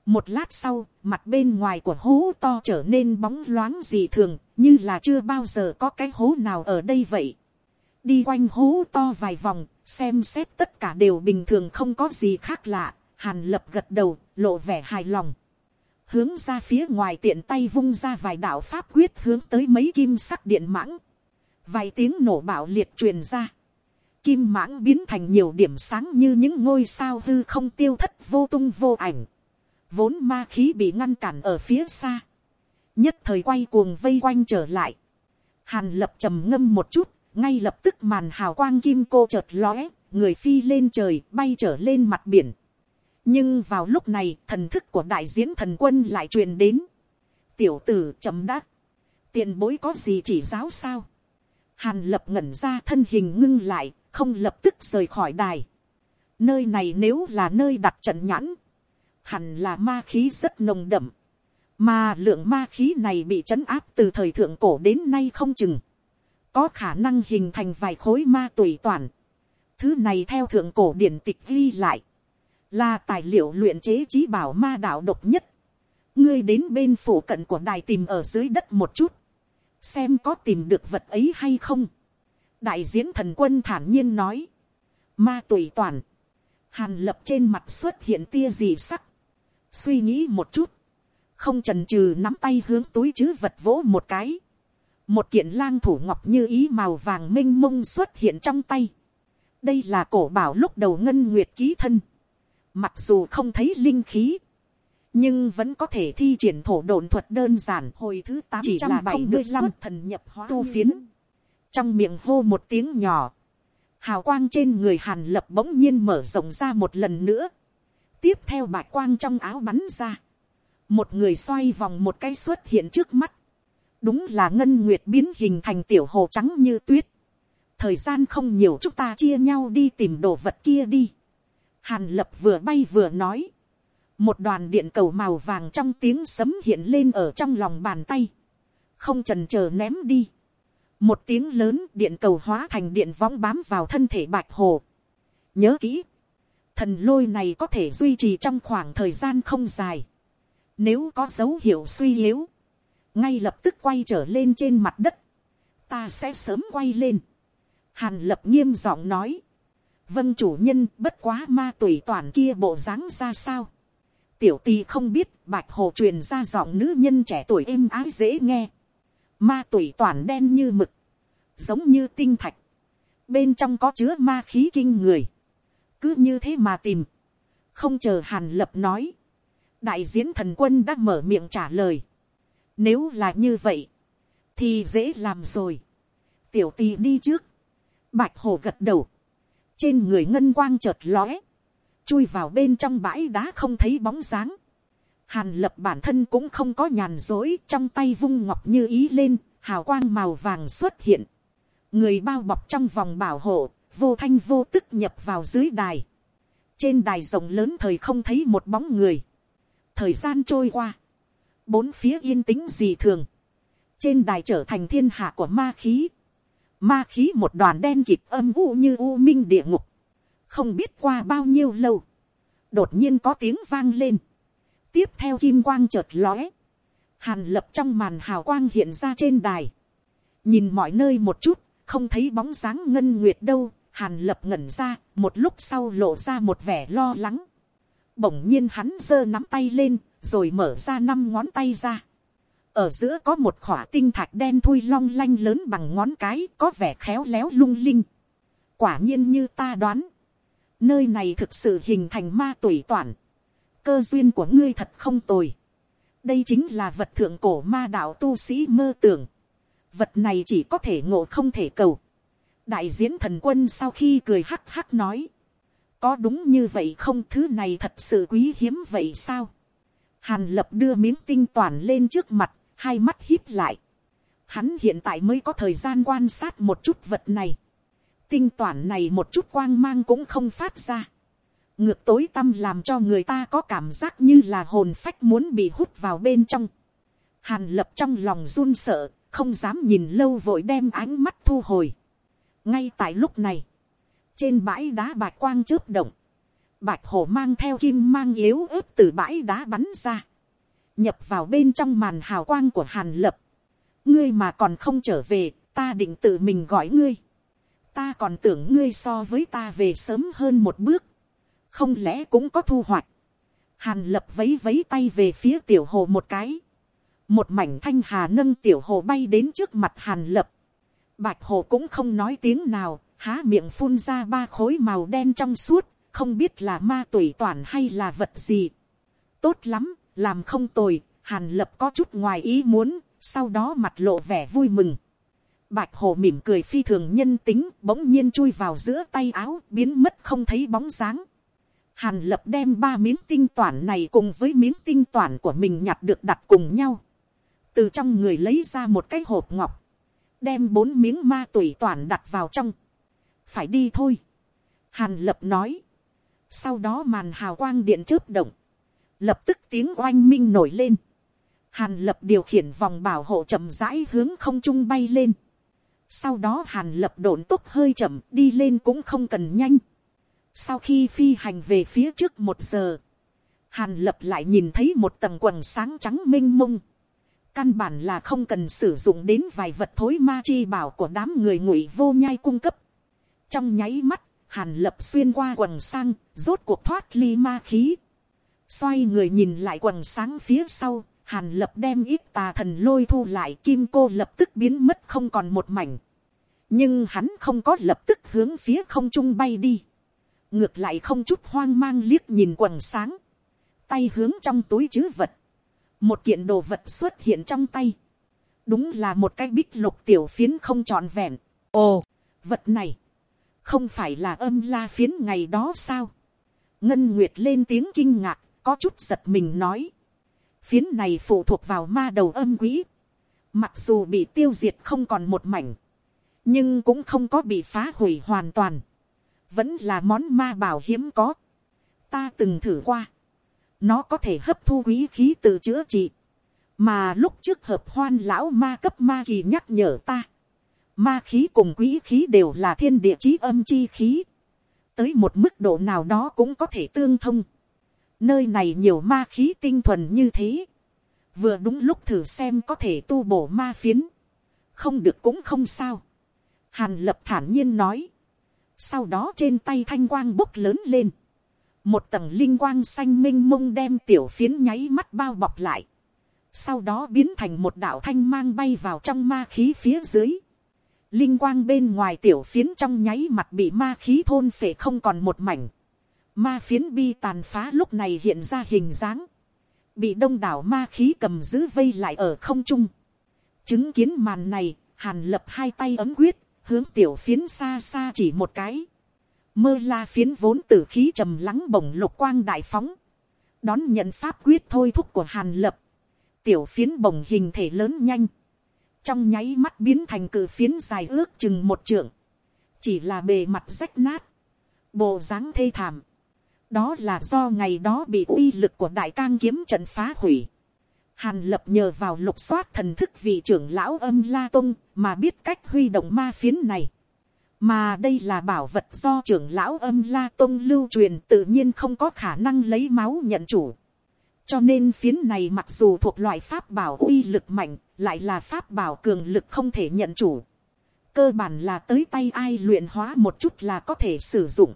Một lát sau, mặt bên ngoài của hố to trở nên bóng loáng dị thường, như là chưa bao giờ có cái hố nào ở đây vậy. đi quanh hố to vài vòng, xem xét tất cả đều bình thường không có gì khác lạ, hàn lập gật đầu, lộ vẻ hài lòng. Hướng ra phía ngoài tiện tay vung ra vài đạo pháp quyết hướng tới mấy kim sắc điện mãng. Vài tiếng nổ bạo liệt truyền ra. Kim mãng biến thành nhiều điểm sáng như những ngôi sao hư không tiêu thất vô tung vô ảnh. Vốn ma khí bị ngăn cản ở phía xa. Nhất thời quay cuồng vây quanh trở lại. Hàn lập trầm ngâm một chút, ngay lập tức màn hào quang kim cô chợt lóe, người phi lên trời, bay trở lên mặt biển. Nhưng vào lúc này, thần thức của đại diễn thần quân lại truyền đến. Tiểu tử chấm đắc. Tiền bối có gì chỉ giáo sao? Hàn lập ngẩn ra thân hình ngưng lại, không lập tức rời khỏi đài. Nơi này nếu là nơi đặt trận nhãn, hẳn là ma khí rất nồng đậm. Mà lượng ma khí này bị trấn áp từ thời thượng cổ đến nay không chừng. Có khả năng hình thành vài khối ma tùy toàn. Thứ này theo thượng cổ điển tịch ghi lại. Là tài liệu luyện chế trí bảo ma đạo độc nhất. Ngươi đến bên phủ cận của đài tìm ở dưới đất một chút. Xem có tìm được vật ấy hay không. Đại diễn thần quân thản nhiên nói. Ma tùy toàn. Hàn lập trên mặt xuất hiện tia gì sắc. Suy nghĩ một chút không trần trừ nắm tay hướng túi chứ vật vỗ một cái. một kiện lang thủ ngọc như ý màu vàng m i n h mông xuất hiện trong tay. đây là cổ bảo lúc đầu ngân nguyệt ký thân mặc dù không thấy linh khí, nhưng vẫn có thể thi triển thổ đồn thuật đơn giản. Hồi thứ tám chỉ là bảy mươi lăm thần nhập hóa tu phiến. trong miệng hô một tiếng nhỏ, hào quang trên người hàn lập bỗng nhiên mở rộng ra một lần nữa. tiếp theo bạch quang trong áo bắn ra. Một người xoay vòng một cái xuất hiện trước mắt, đúng là ngân nguyệt biến hình thành tiểu hồ trắng như tuyết, thời gian không nhiều chúng ta chia nhau đi tìm đồ vật kia đi, hàn lập vừa bay vừa nói, một đoàn điện cầu màu vàng trong tiếng sấm hiện lên ở trong lòng bàn tay, không trần chờ ném đi, một tiếng lớn điện cầu hóa thành điện võng bám vào thân thể bạch hồ, nhớ kỹ, thần lôi này có thể duy trì trong khoảng thời gian không dài, nếu có dấu hiệu suy yếu. Ngay lập tức quay trở lên trên mặt đất. Ta sẽ sớm quay lên. Hàn lập nghiêm giọng nói. Vâng chủ nhân bất quá ma tùy toàn kia bộ dáng ra sao. Tiểu tì không biết bạch hồ truyền ra giọng nữ nhân trẻ tuổi êm ái dễ nghe. Ma tùy toàn đen như mực. Giống như tinh thạch. Bên trong có chứa ma khí kinh người. Cứ như thế mà tìm. Không chờ hàn lập nói đại diễn thần quân đã mở miệng trả lời. Nếu là như vậy, thì dễ làm rồi. Tiểu tì đi trước. Bạch hồ gật đầu. Trên người ngân quang chợt lóe. Chui vào bên trong bãi đá không thấy bóng dáng. Hàn lập bản thân cũng không có nhàn dối. Trong tay vung ngọc như ý lên. Hào quang màu vàng xuất hiện. Người bao bọc trong vòng bảo hộ. Vô thanh vô tức nhập vào dưới đài. Trên đài rộng lớn thời không thấy một bóng người thời gian trôi qua, bốn phía yên tĩnh dị thường, trên đài trở thành thiên hạ của ma khí, ma khí một đoàn đen kịp âm u như u minh địa ngục, không biết qua bao nhiêu lâu, đột nhiên có tiếng vang lên, tiếp theo kim quang chợt lóe, hàn lập trong màn hào quang hiện ra trên đài, nhìn mọi nơi một chút, không thấy bóng dáng ngân nguyệt đâu, hàn lập ngẩn ra, một lúc sau lộ ra một vẻ lo lắng, bỗng nhiên hắn giơ nắm tay lên, rồi mở ra năm ngón tay ra. Ở giữa có một khỏa tinh thạch đen thui long lanh lớn bằng ngón cái, có vẻ khéo léo lung linh. Quả nhiên như ta đoán. Nơi này thực sự hình thành ma tủy toản. Cơ duyên của ngươi thật không tồi. Đây chính là vật thượng cổ ma đạo tu sĩ mơ tưởng. Vật này chỉ có thể ngộ không thể cầu. Đại diễn thần quân sau khi cười hắc hắc nói có đúng như vậy không thứ này thật sự quý hiếm vậy sao hàn lập đưa miếng tinh toàn lên trước mặt hai mắt híp lại. Hắn hiện tại mới có thời gian quan sát một chút vật này. Tinh toản này một chút quang mang cũng không phát ra. Ngược tối tâm làm cho người ta có cảm giác như là hồn phách muốn bị hút vào bên trong. Hàn lập trong lòng run sợ không dám nhìn lâu vội đem ánh mắt thu hồi. Ngay tại lúc này trên bãi đá bạch quang chớp động, bạch hổ mang theo kim mang yếu ớt từ bãi đá bắn ra, nhập vào bên trong màn hào quang của hàn lập. ngươi mà còn không trở về, ta định tự mình gọi ngươi. ta còn tưởng ngươi so với ta về sớm hơn một bước, không lẽ cũng có thu hoạch, hàn lập vấy vấy tay về phía tiểu hồ một cái, một mảnh thanh hà nâng tiểu hồ bay đến trước mặt hàn lập, bạch hồ cũng không nói tiếng nào, há miệng phun ra ba khối màu đen trong suốt, không biết là ma tủy toàn hay là vật gì. tốt lắm, làm không tồi, hàn lập có chút ngoài ý muốn, sau đó mặt lộ vẻ vui mừng. Bạch hồ mỉm cười phi thường nhân tính, bỗng nhiên chui vào giữa tay áo, biến mất không thấy bóng dáng. Hàn lập đem ba miếng tinh toàn này cùng với miếng tinh toàn của mình nhặt được đặt cùng nhau. Từ trong người lấy ra một cái hộp ngọc. Đem bốn miếng ma tủy toàn đặt vào trong. Phải đi thôi. Hàn lập nói. Sau đó màn hào quang điện chớp động. Lập tức tiếng oanh minh nổi lên. Hàn lập điều khiển vòng bảo hộ chậm rãi hướng không trung bay lên. Sau đó hàn lập độn tốc hơi chậm đi lên cũng không cần nhanh. Sau khi phi hành về phía trước một giờ. Hàn lập lại nhìn thấy một tầng quần sáng trắng minh mông. Căn bản là không cần sử dụng đến vài vật thối ma chi bảo của đám người ngụy vô nhai cung cấp. Trong nháy mắt, hàn lập xuyên qua quần sang, rốt cuộc thoát ly ma khí. Xoay người nhìn lại quần sáng phía sau, hàn lập đem ít tà thần lôi thu lại kim cô lập tức biến mất không còn một mảnh. Nhưng hắn không có lập tức hướng phía không trung bay đi. Ngược lại không chút hoang mang liếc nhìn quần sáng. Tay hướng trong túi chứ vật. Một kiện đồ vật xuất hiện trong tay. Đúng là một cái bích lục tiểu phiến không trọn vẹn. Ồ, vật này. Không phải là âm la phiến ngày đó sao? Ngân Nguyệt lên tiếng kinh ngạc, có chút giật mình nói. Phiến này phụ thuộc vào ma đầu âm quý. Mặc dù bị tiêu diệt không còn một mảnh. Nhưng cũng không có bị phá hủy hoàn toàn. Vẫn là món ma bảo hiếm có. Ta từng thử qua. Nó có thể hấp thu quý khí từ chữa trị. Mà lúc trước hợp hoan lão ma cấp ma kỳ nhắc nhở ta. Ma khí cùng quý khí đều là thiên địa chí âm chi khí. Tới một mức độ nào đó cũng có thể tương thông. Nơi này nhiều ma khí tinh thuần như thế. Vừa đúng lúc thử xem có thể tu bổ ma phiến. Không được cũng không sao. Hàn lập thản nhiên nói. Sau đó trên tay thanh quang bốc lớn lên. Một tầng linh quang xanh minh mông đem tiểu phiến nháy mắt bao bọc lại. Sau đó biến thành một đạo thanh mang bay vào trong ma khí phía dưới. Linh quang bên ngoài tiểu phiến trong nháy mặt bị ma khí thôn phệ không còn một mảnh. Ma phiến bi tàn phá lúc này hiện ra hình dáng. Bị đông đảo ma khí cầm giữ vây lại ở không trung. Chứng kiến màn này, hàn lập hai tay ấm quyết, hướng tiểu phiến xa xa chỉ một cái. Mơ la phiến vốn tử khí trầm lắng bổng lục quang đại phóng. Đón nhận pháp quyết thôi thúc của hàn lập. Tiểu phiến bổng hình thể lớn nhanh. Trong nháy mắt biến thành cử phiến dài ước chừng một trượng. Chỉ là bề mặt rách nát. Bộ dáng thê thảm. Đó là do ngày đó bị uy lực của đại cang kiếm trận phá hủy. Hàn lập nhờ vào lục soát thần thức vị trưởng lão âm La Tông mà biết cách huy động ma phiến này. Mà đây là bảo vật do trưởng lão âm La Tông lưu truyền tự nhiên không có khả năng lấy máu nhận chủ. Cho nên phiến này mặc dù thuộc loại pháp bảo uy lực mạnh, lại là pháp bảo cường lực không thể nhận chủ. Cơ bản là tới tay ai luyện hóa một chút là có thể sử dụng.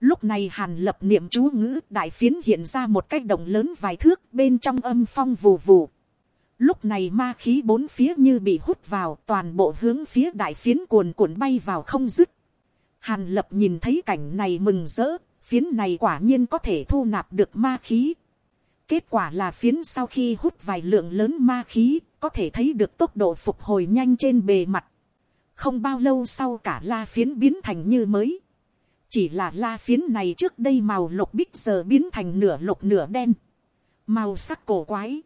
Lúc này hàn lập niệm chú ngữ đại phiến hiện ra một cái động lớn vài thước bên trong âm phong vù vù. Lúc này ma khí bốn phía như bị hút vào toàn bộ hướng phía đại phiến cuồn cuộn bay vào không dứt. Hàn lập nhìn thấy cảnh này mừng rỡ, phiến này quả nhiên có thể thu nạp được ma khí. Kết quả là phiến sau khi hút vài lượng lớn ma khí, có thể thấy được tốc độ phục hồi nhanh trên bề mặt. Không bao lâu sau cả la phiến biến thành như mới. Chỉ là la phiến này trước đây màu lục bích giờ biến thành nửa lục nửa đen. Màu sắc cổ quái.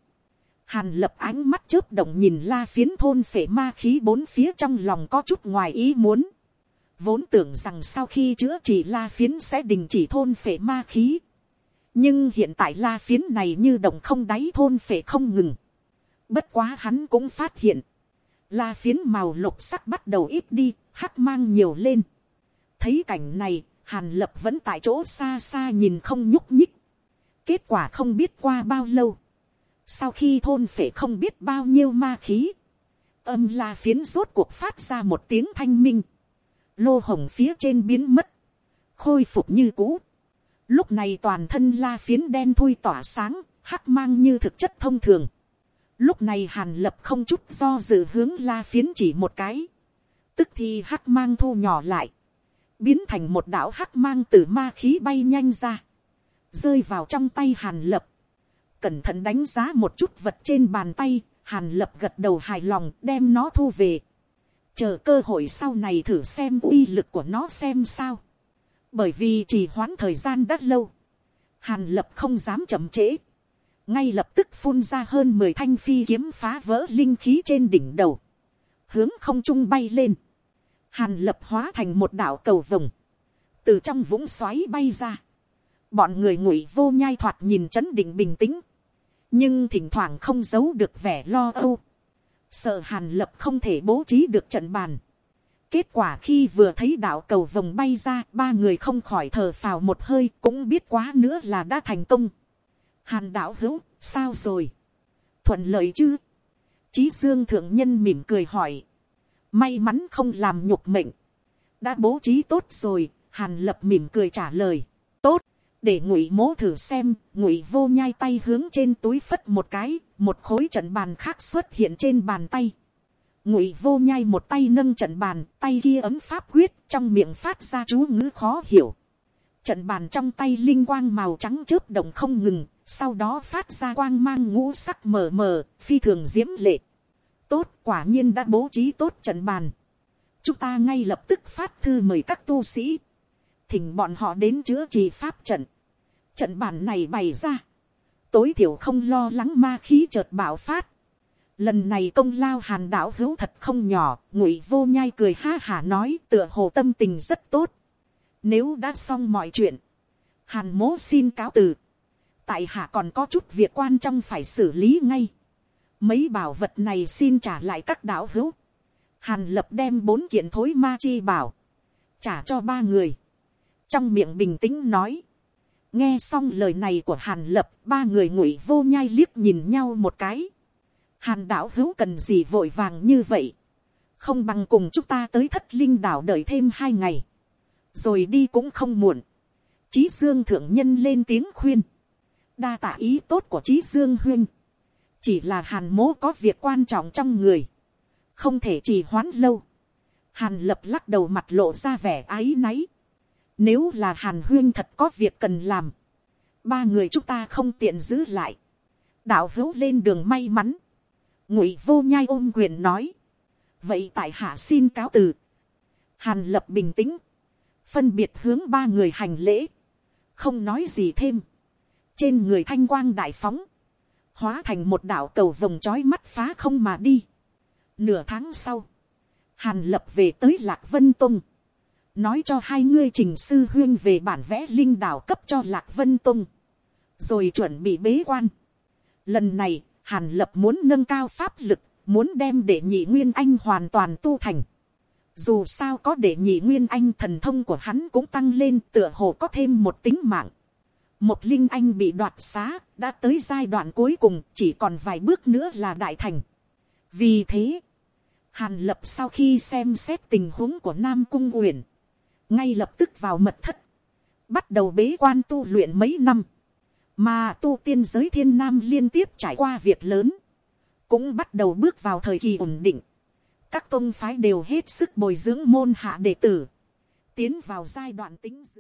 Hàn lập ánh mắt chớp động nhìn la phiến thôn phệ ma khí bốn phía trong lòng có chút ngoài ý muốn. Vốn tưởng rằng sau khi chữa trị la phiến sẽ đình chỉ thôn phệ ma khí. Nhưng hiện tại la phiến này như động không đáy thôn phệ không ngừng. Bất quá hắn cũng phát hiện. La phiến màu lục sắc bắt đầu ít đi, hắc mang nhiều lên. Thấy cảnh này, hàn lập vẫn tại chỗ xa xa nhìn không nhúc nhích. Kết quả không biết qua bao lâu. Sau khi thôn phệ không biết bao nhiêu ma khí. Âm la phiến rốt cuộc phát ra một tiếng thanh minh. lô hồng phía trên biến mất, khôi phục như cũ. Lúc này toàn thân la phiến đen thui tỏa sáng, hắc mang như thực chất thông thường. Lúc này hàn lập không chút do dự hướng la phiến chỉ một cái. Tức thì hắc mang thu nhỏ lại. Biến thành một đảo hắc mang từ ma khí bay nhanh ra. Rơi vào trong tay hàn lập. Cẩn thận đánh giá một chút vật trên bàn tay. Hàn lập gật đầu hài lòng đem nó thu về. Chờ cơ hội sau này thử xem uy lực của nó xem sao. Bởi vì trì hoãn thời gian đã lâu. Hàn lập không dám chậm trễ ngay lập tức phun ra hơn mười thanh phi kiếm phá vỡ linh khí trên đỉnh đầu, hướng không trung bay lên, hàn lập hóa thành một đảo cầu vồng, từ trong vũng xoáy bay ra, bọn người ngụy vô nhai thoạt nhìn chấn định bình tĩnh, nhưng thỉnh thoảng không giấu được vẻ lo âu, sợ hàn lập không thể bố trí được trận bàn. kết quả khi vừa thấy đạo cầu vồng bay ra, ba người không khỏi thở phào một hơi cũng biết quá nữa là đã thành công. Hàn đạo hữu, sao rồi, thuận lợi chứ, Chí dương thượng nhân mỉm cười hỏi, may mắn không làm nhục mệnh, đã bố trí tốt rồi, hàn lập mỉm cười trả lời, tốt, để ngụy mố thử xem, ngụy vô nhai tay hướng trên túi phất một cái, một khối trận bàn khác xuất hiện trên bàn tay. ngụy vô nhai một tay nâng trận bàn, tay kia ấm pháp quyết, trong miệng phát ra chú ngữ khó hiểu. Trận bàn trong tay linh quang màu trắng chớp động không ngừng, sau đó phát ra quang mang ngũ sắc mờ mờ, phi thường diễm lệ. Tốt, quả nhiên đã bố trí tốt trận bàn. Chúng ta ngay lập tức phát thư mời các tu sĩ. Thỉnh bọn họ đến chữa trị pháp trận. Trận bàn này bày ra. Tối thiểu không lo lắng ma khí chợt bạo phát. Lần này công lao hàn đảo hữu thật không nhỏ, ngụy vô nhai cười ha hả nói tựa hồ tâm tình rất tốt. Nếu đã xong mọi chuyện, hàn mố xin cáo từ tại hạ còn có chút việc quan trọng phải xử lý ngay mấy bảo vật này xin trả lại các đạo hữu. hàn lập đem bốn kiện thối ma chi bảo, trả cho ba người. trong miệng bình tĩnh nói. nghe xong lời này của hàn lập, ba người ngụy vô nhai liếc nhìn nhau một cái. hàn đạo hữu cần gì vội vàng như vậy. không bằng cùng chúng ta tới thất linh đảo đợi thêm hai ngày. rồi đi cũng không muộn. Chí Dương thượng nhân lên tiếng khuyên đa tạ ý tốt của Chí dương huynh chỉ là hàn mố có việc quan trọng trong người, không thể trì hoãn lâu. hàn lập lắc đầu mặt lộ ra vẻ áy náy. nếu là hàn huyên thật có việc cần làm, ba người chúng ta không tiện giữ lại. đạo hữu lên đường may mắn. ngụy vô nhai ôm quyền nói. vậy tại hạ xin cáo từ. hàn lập bình tĩnh, phân biệt hướng ba người hành lễ, không nói gì thêm trên người thanh quang đại phóng, hóa thành một đảo cầu vồng trói mắt phá không mà đi. Nửa tháng sau, hàn lập về tới lạc vân tông, nói cho hai ngươi trình sư huyên về bản vẽ linh đảo cấp cho lạc vân tông, rồi chuẩn bị bế quan. Lần này, hàn lập muốn nâng cao pháp lực, muốn đem để nhị nguyên anh hoàn toàn tu thành. Dù sao có để nhị nguyên anh thần thông của hắn cũng tăng lên tựa hồ có thêm một tính mạng một linh anh bị đoạt xá, đã tới giai đoạn cuối cùng, chỉ còn vài bước nữa là đại thành. vì thế, hàn lập sau khi xem xét tình huống của nam cung uyển, ngay lập tức vào mật thất, bắt đầu bế quan tu luyện mấy năm, mà tu tiên giới thiên nam liên tiếp trải qua việc lớn, cũng bắt đầu bước vào thời kỳ ổn định. các tôn phái đều hết sức bồi dưỡng môn hạ đệ tử, tiến vào giai đoạn tính.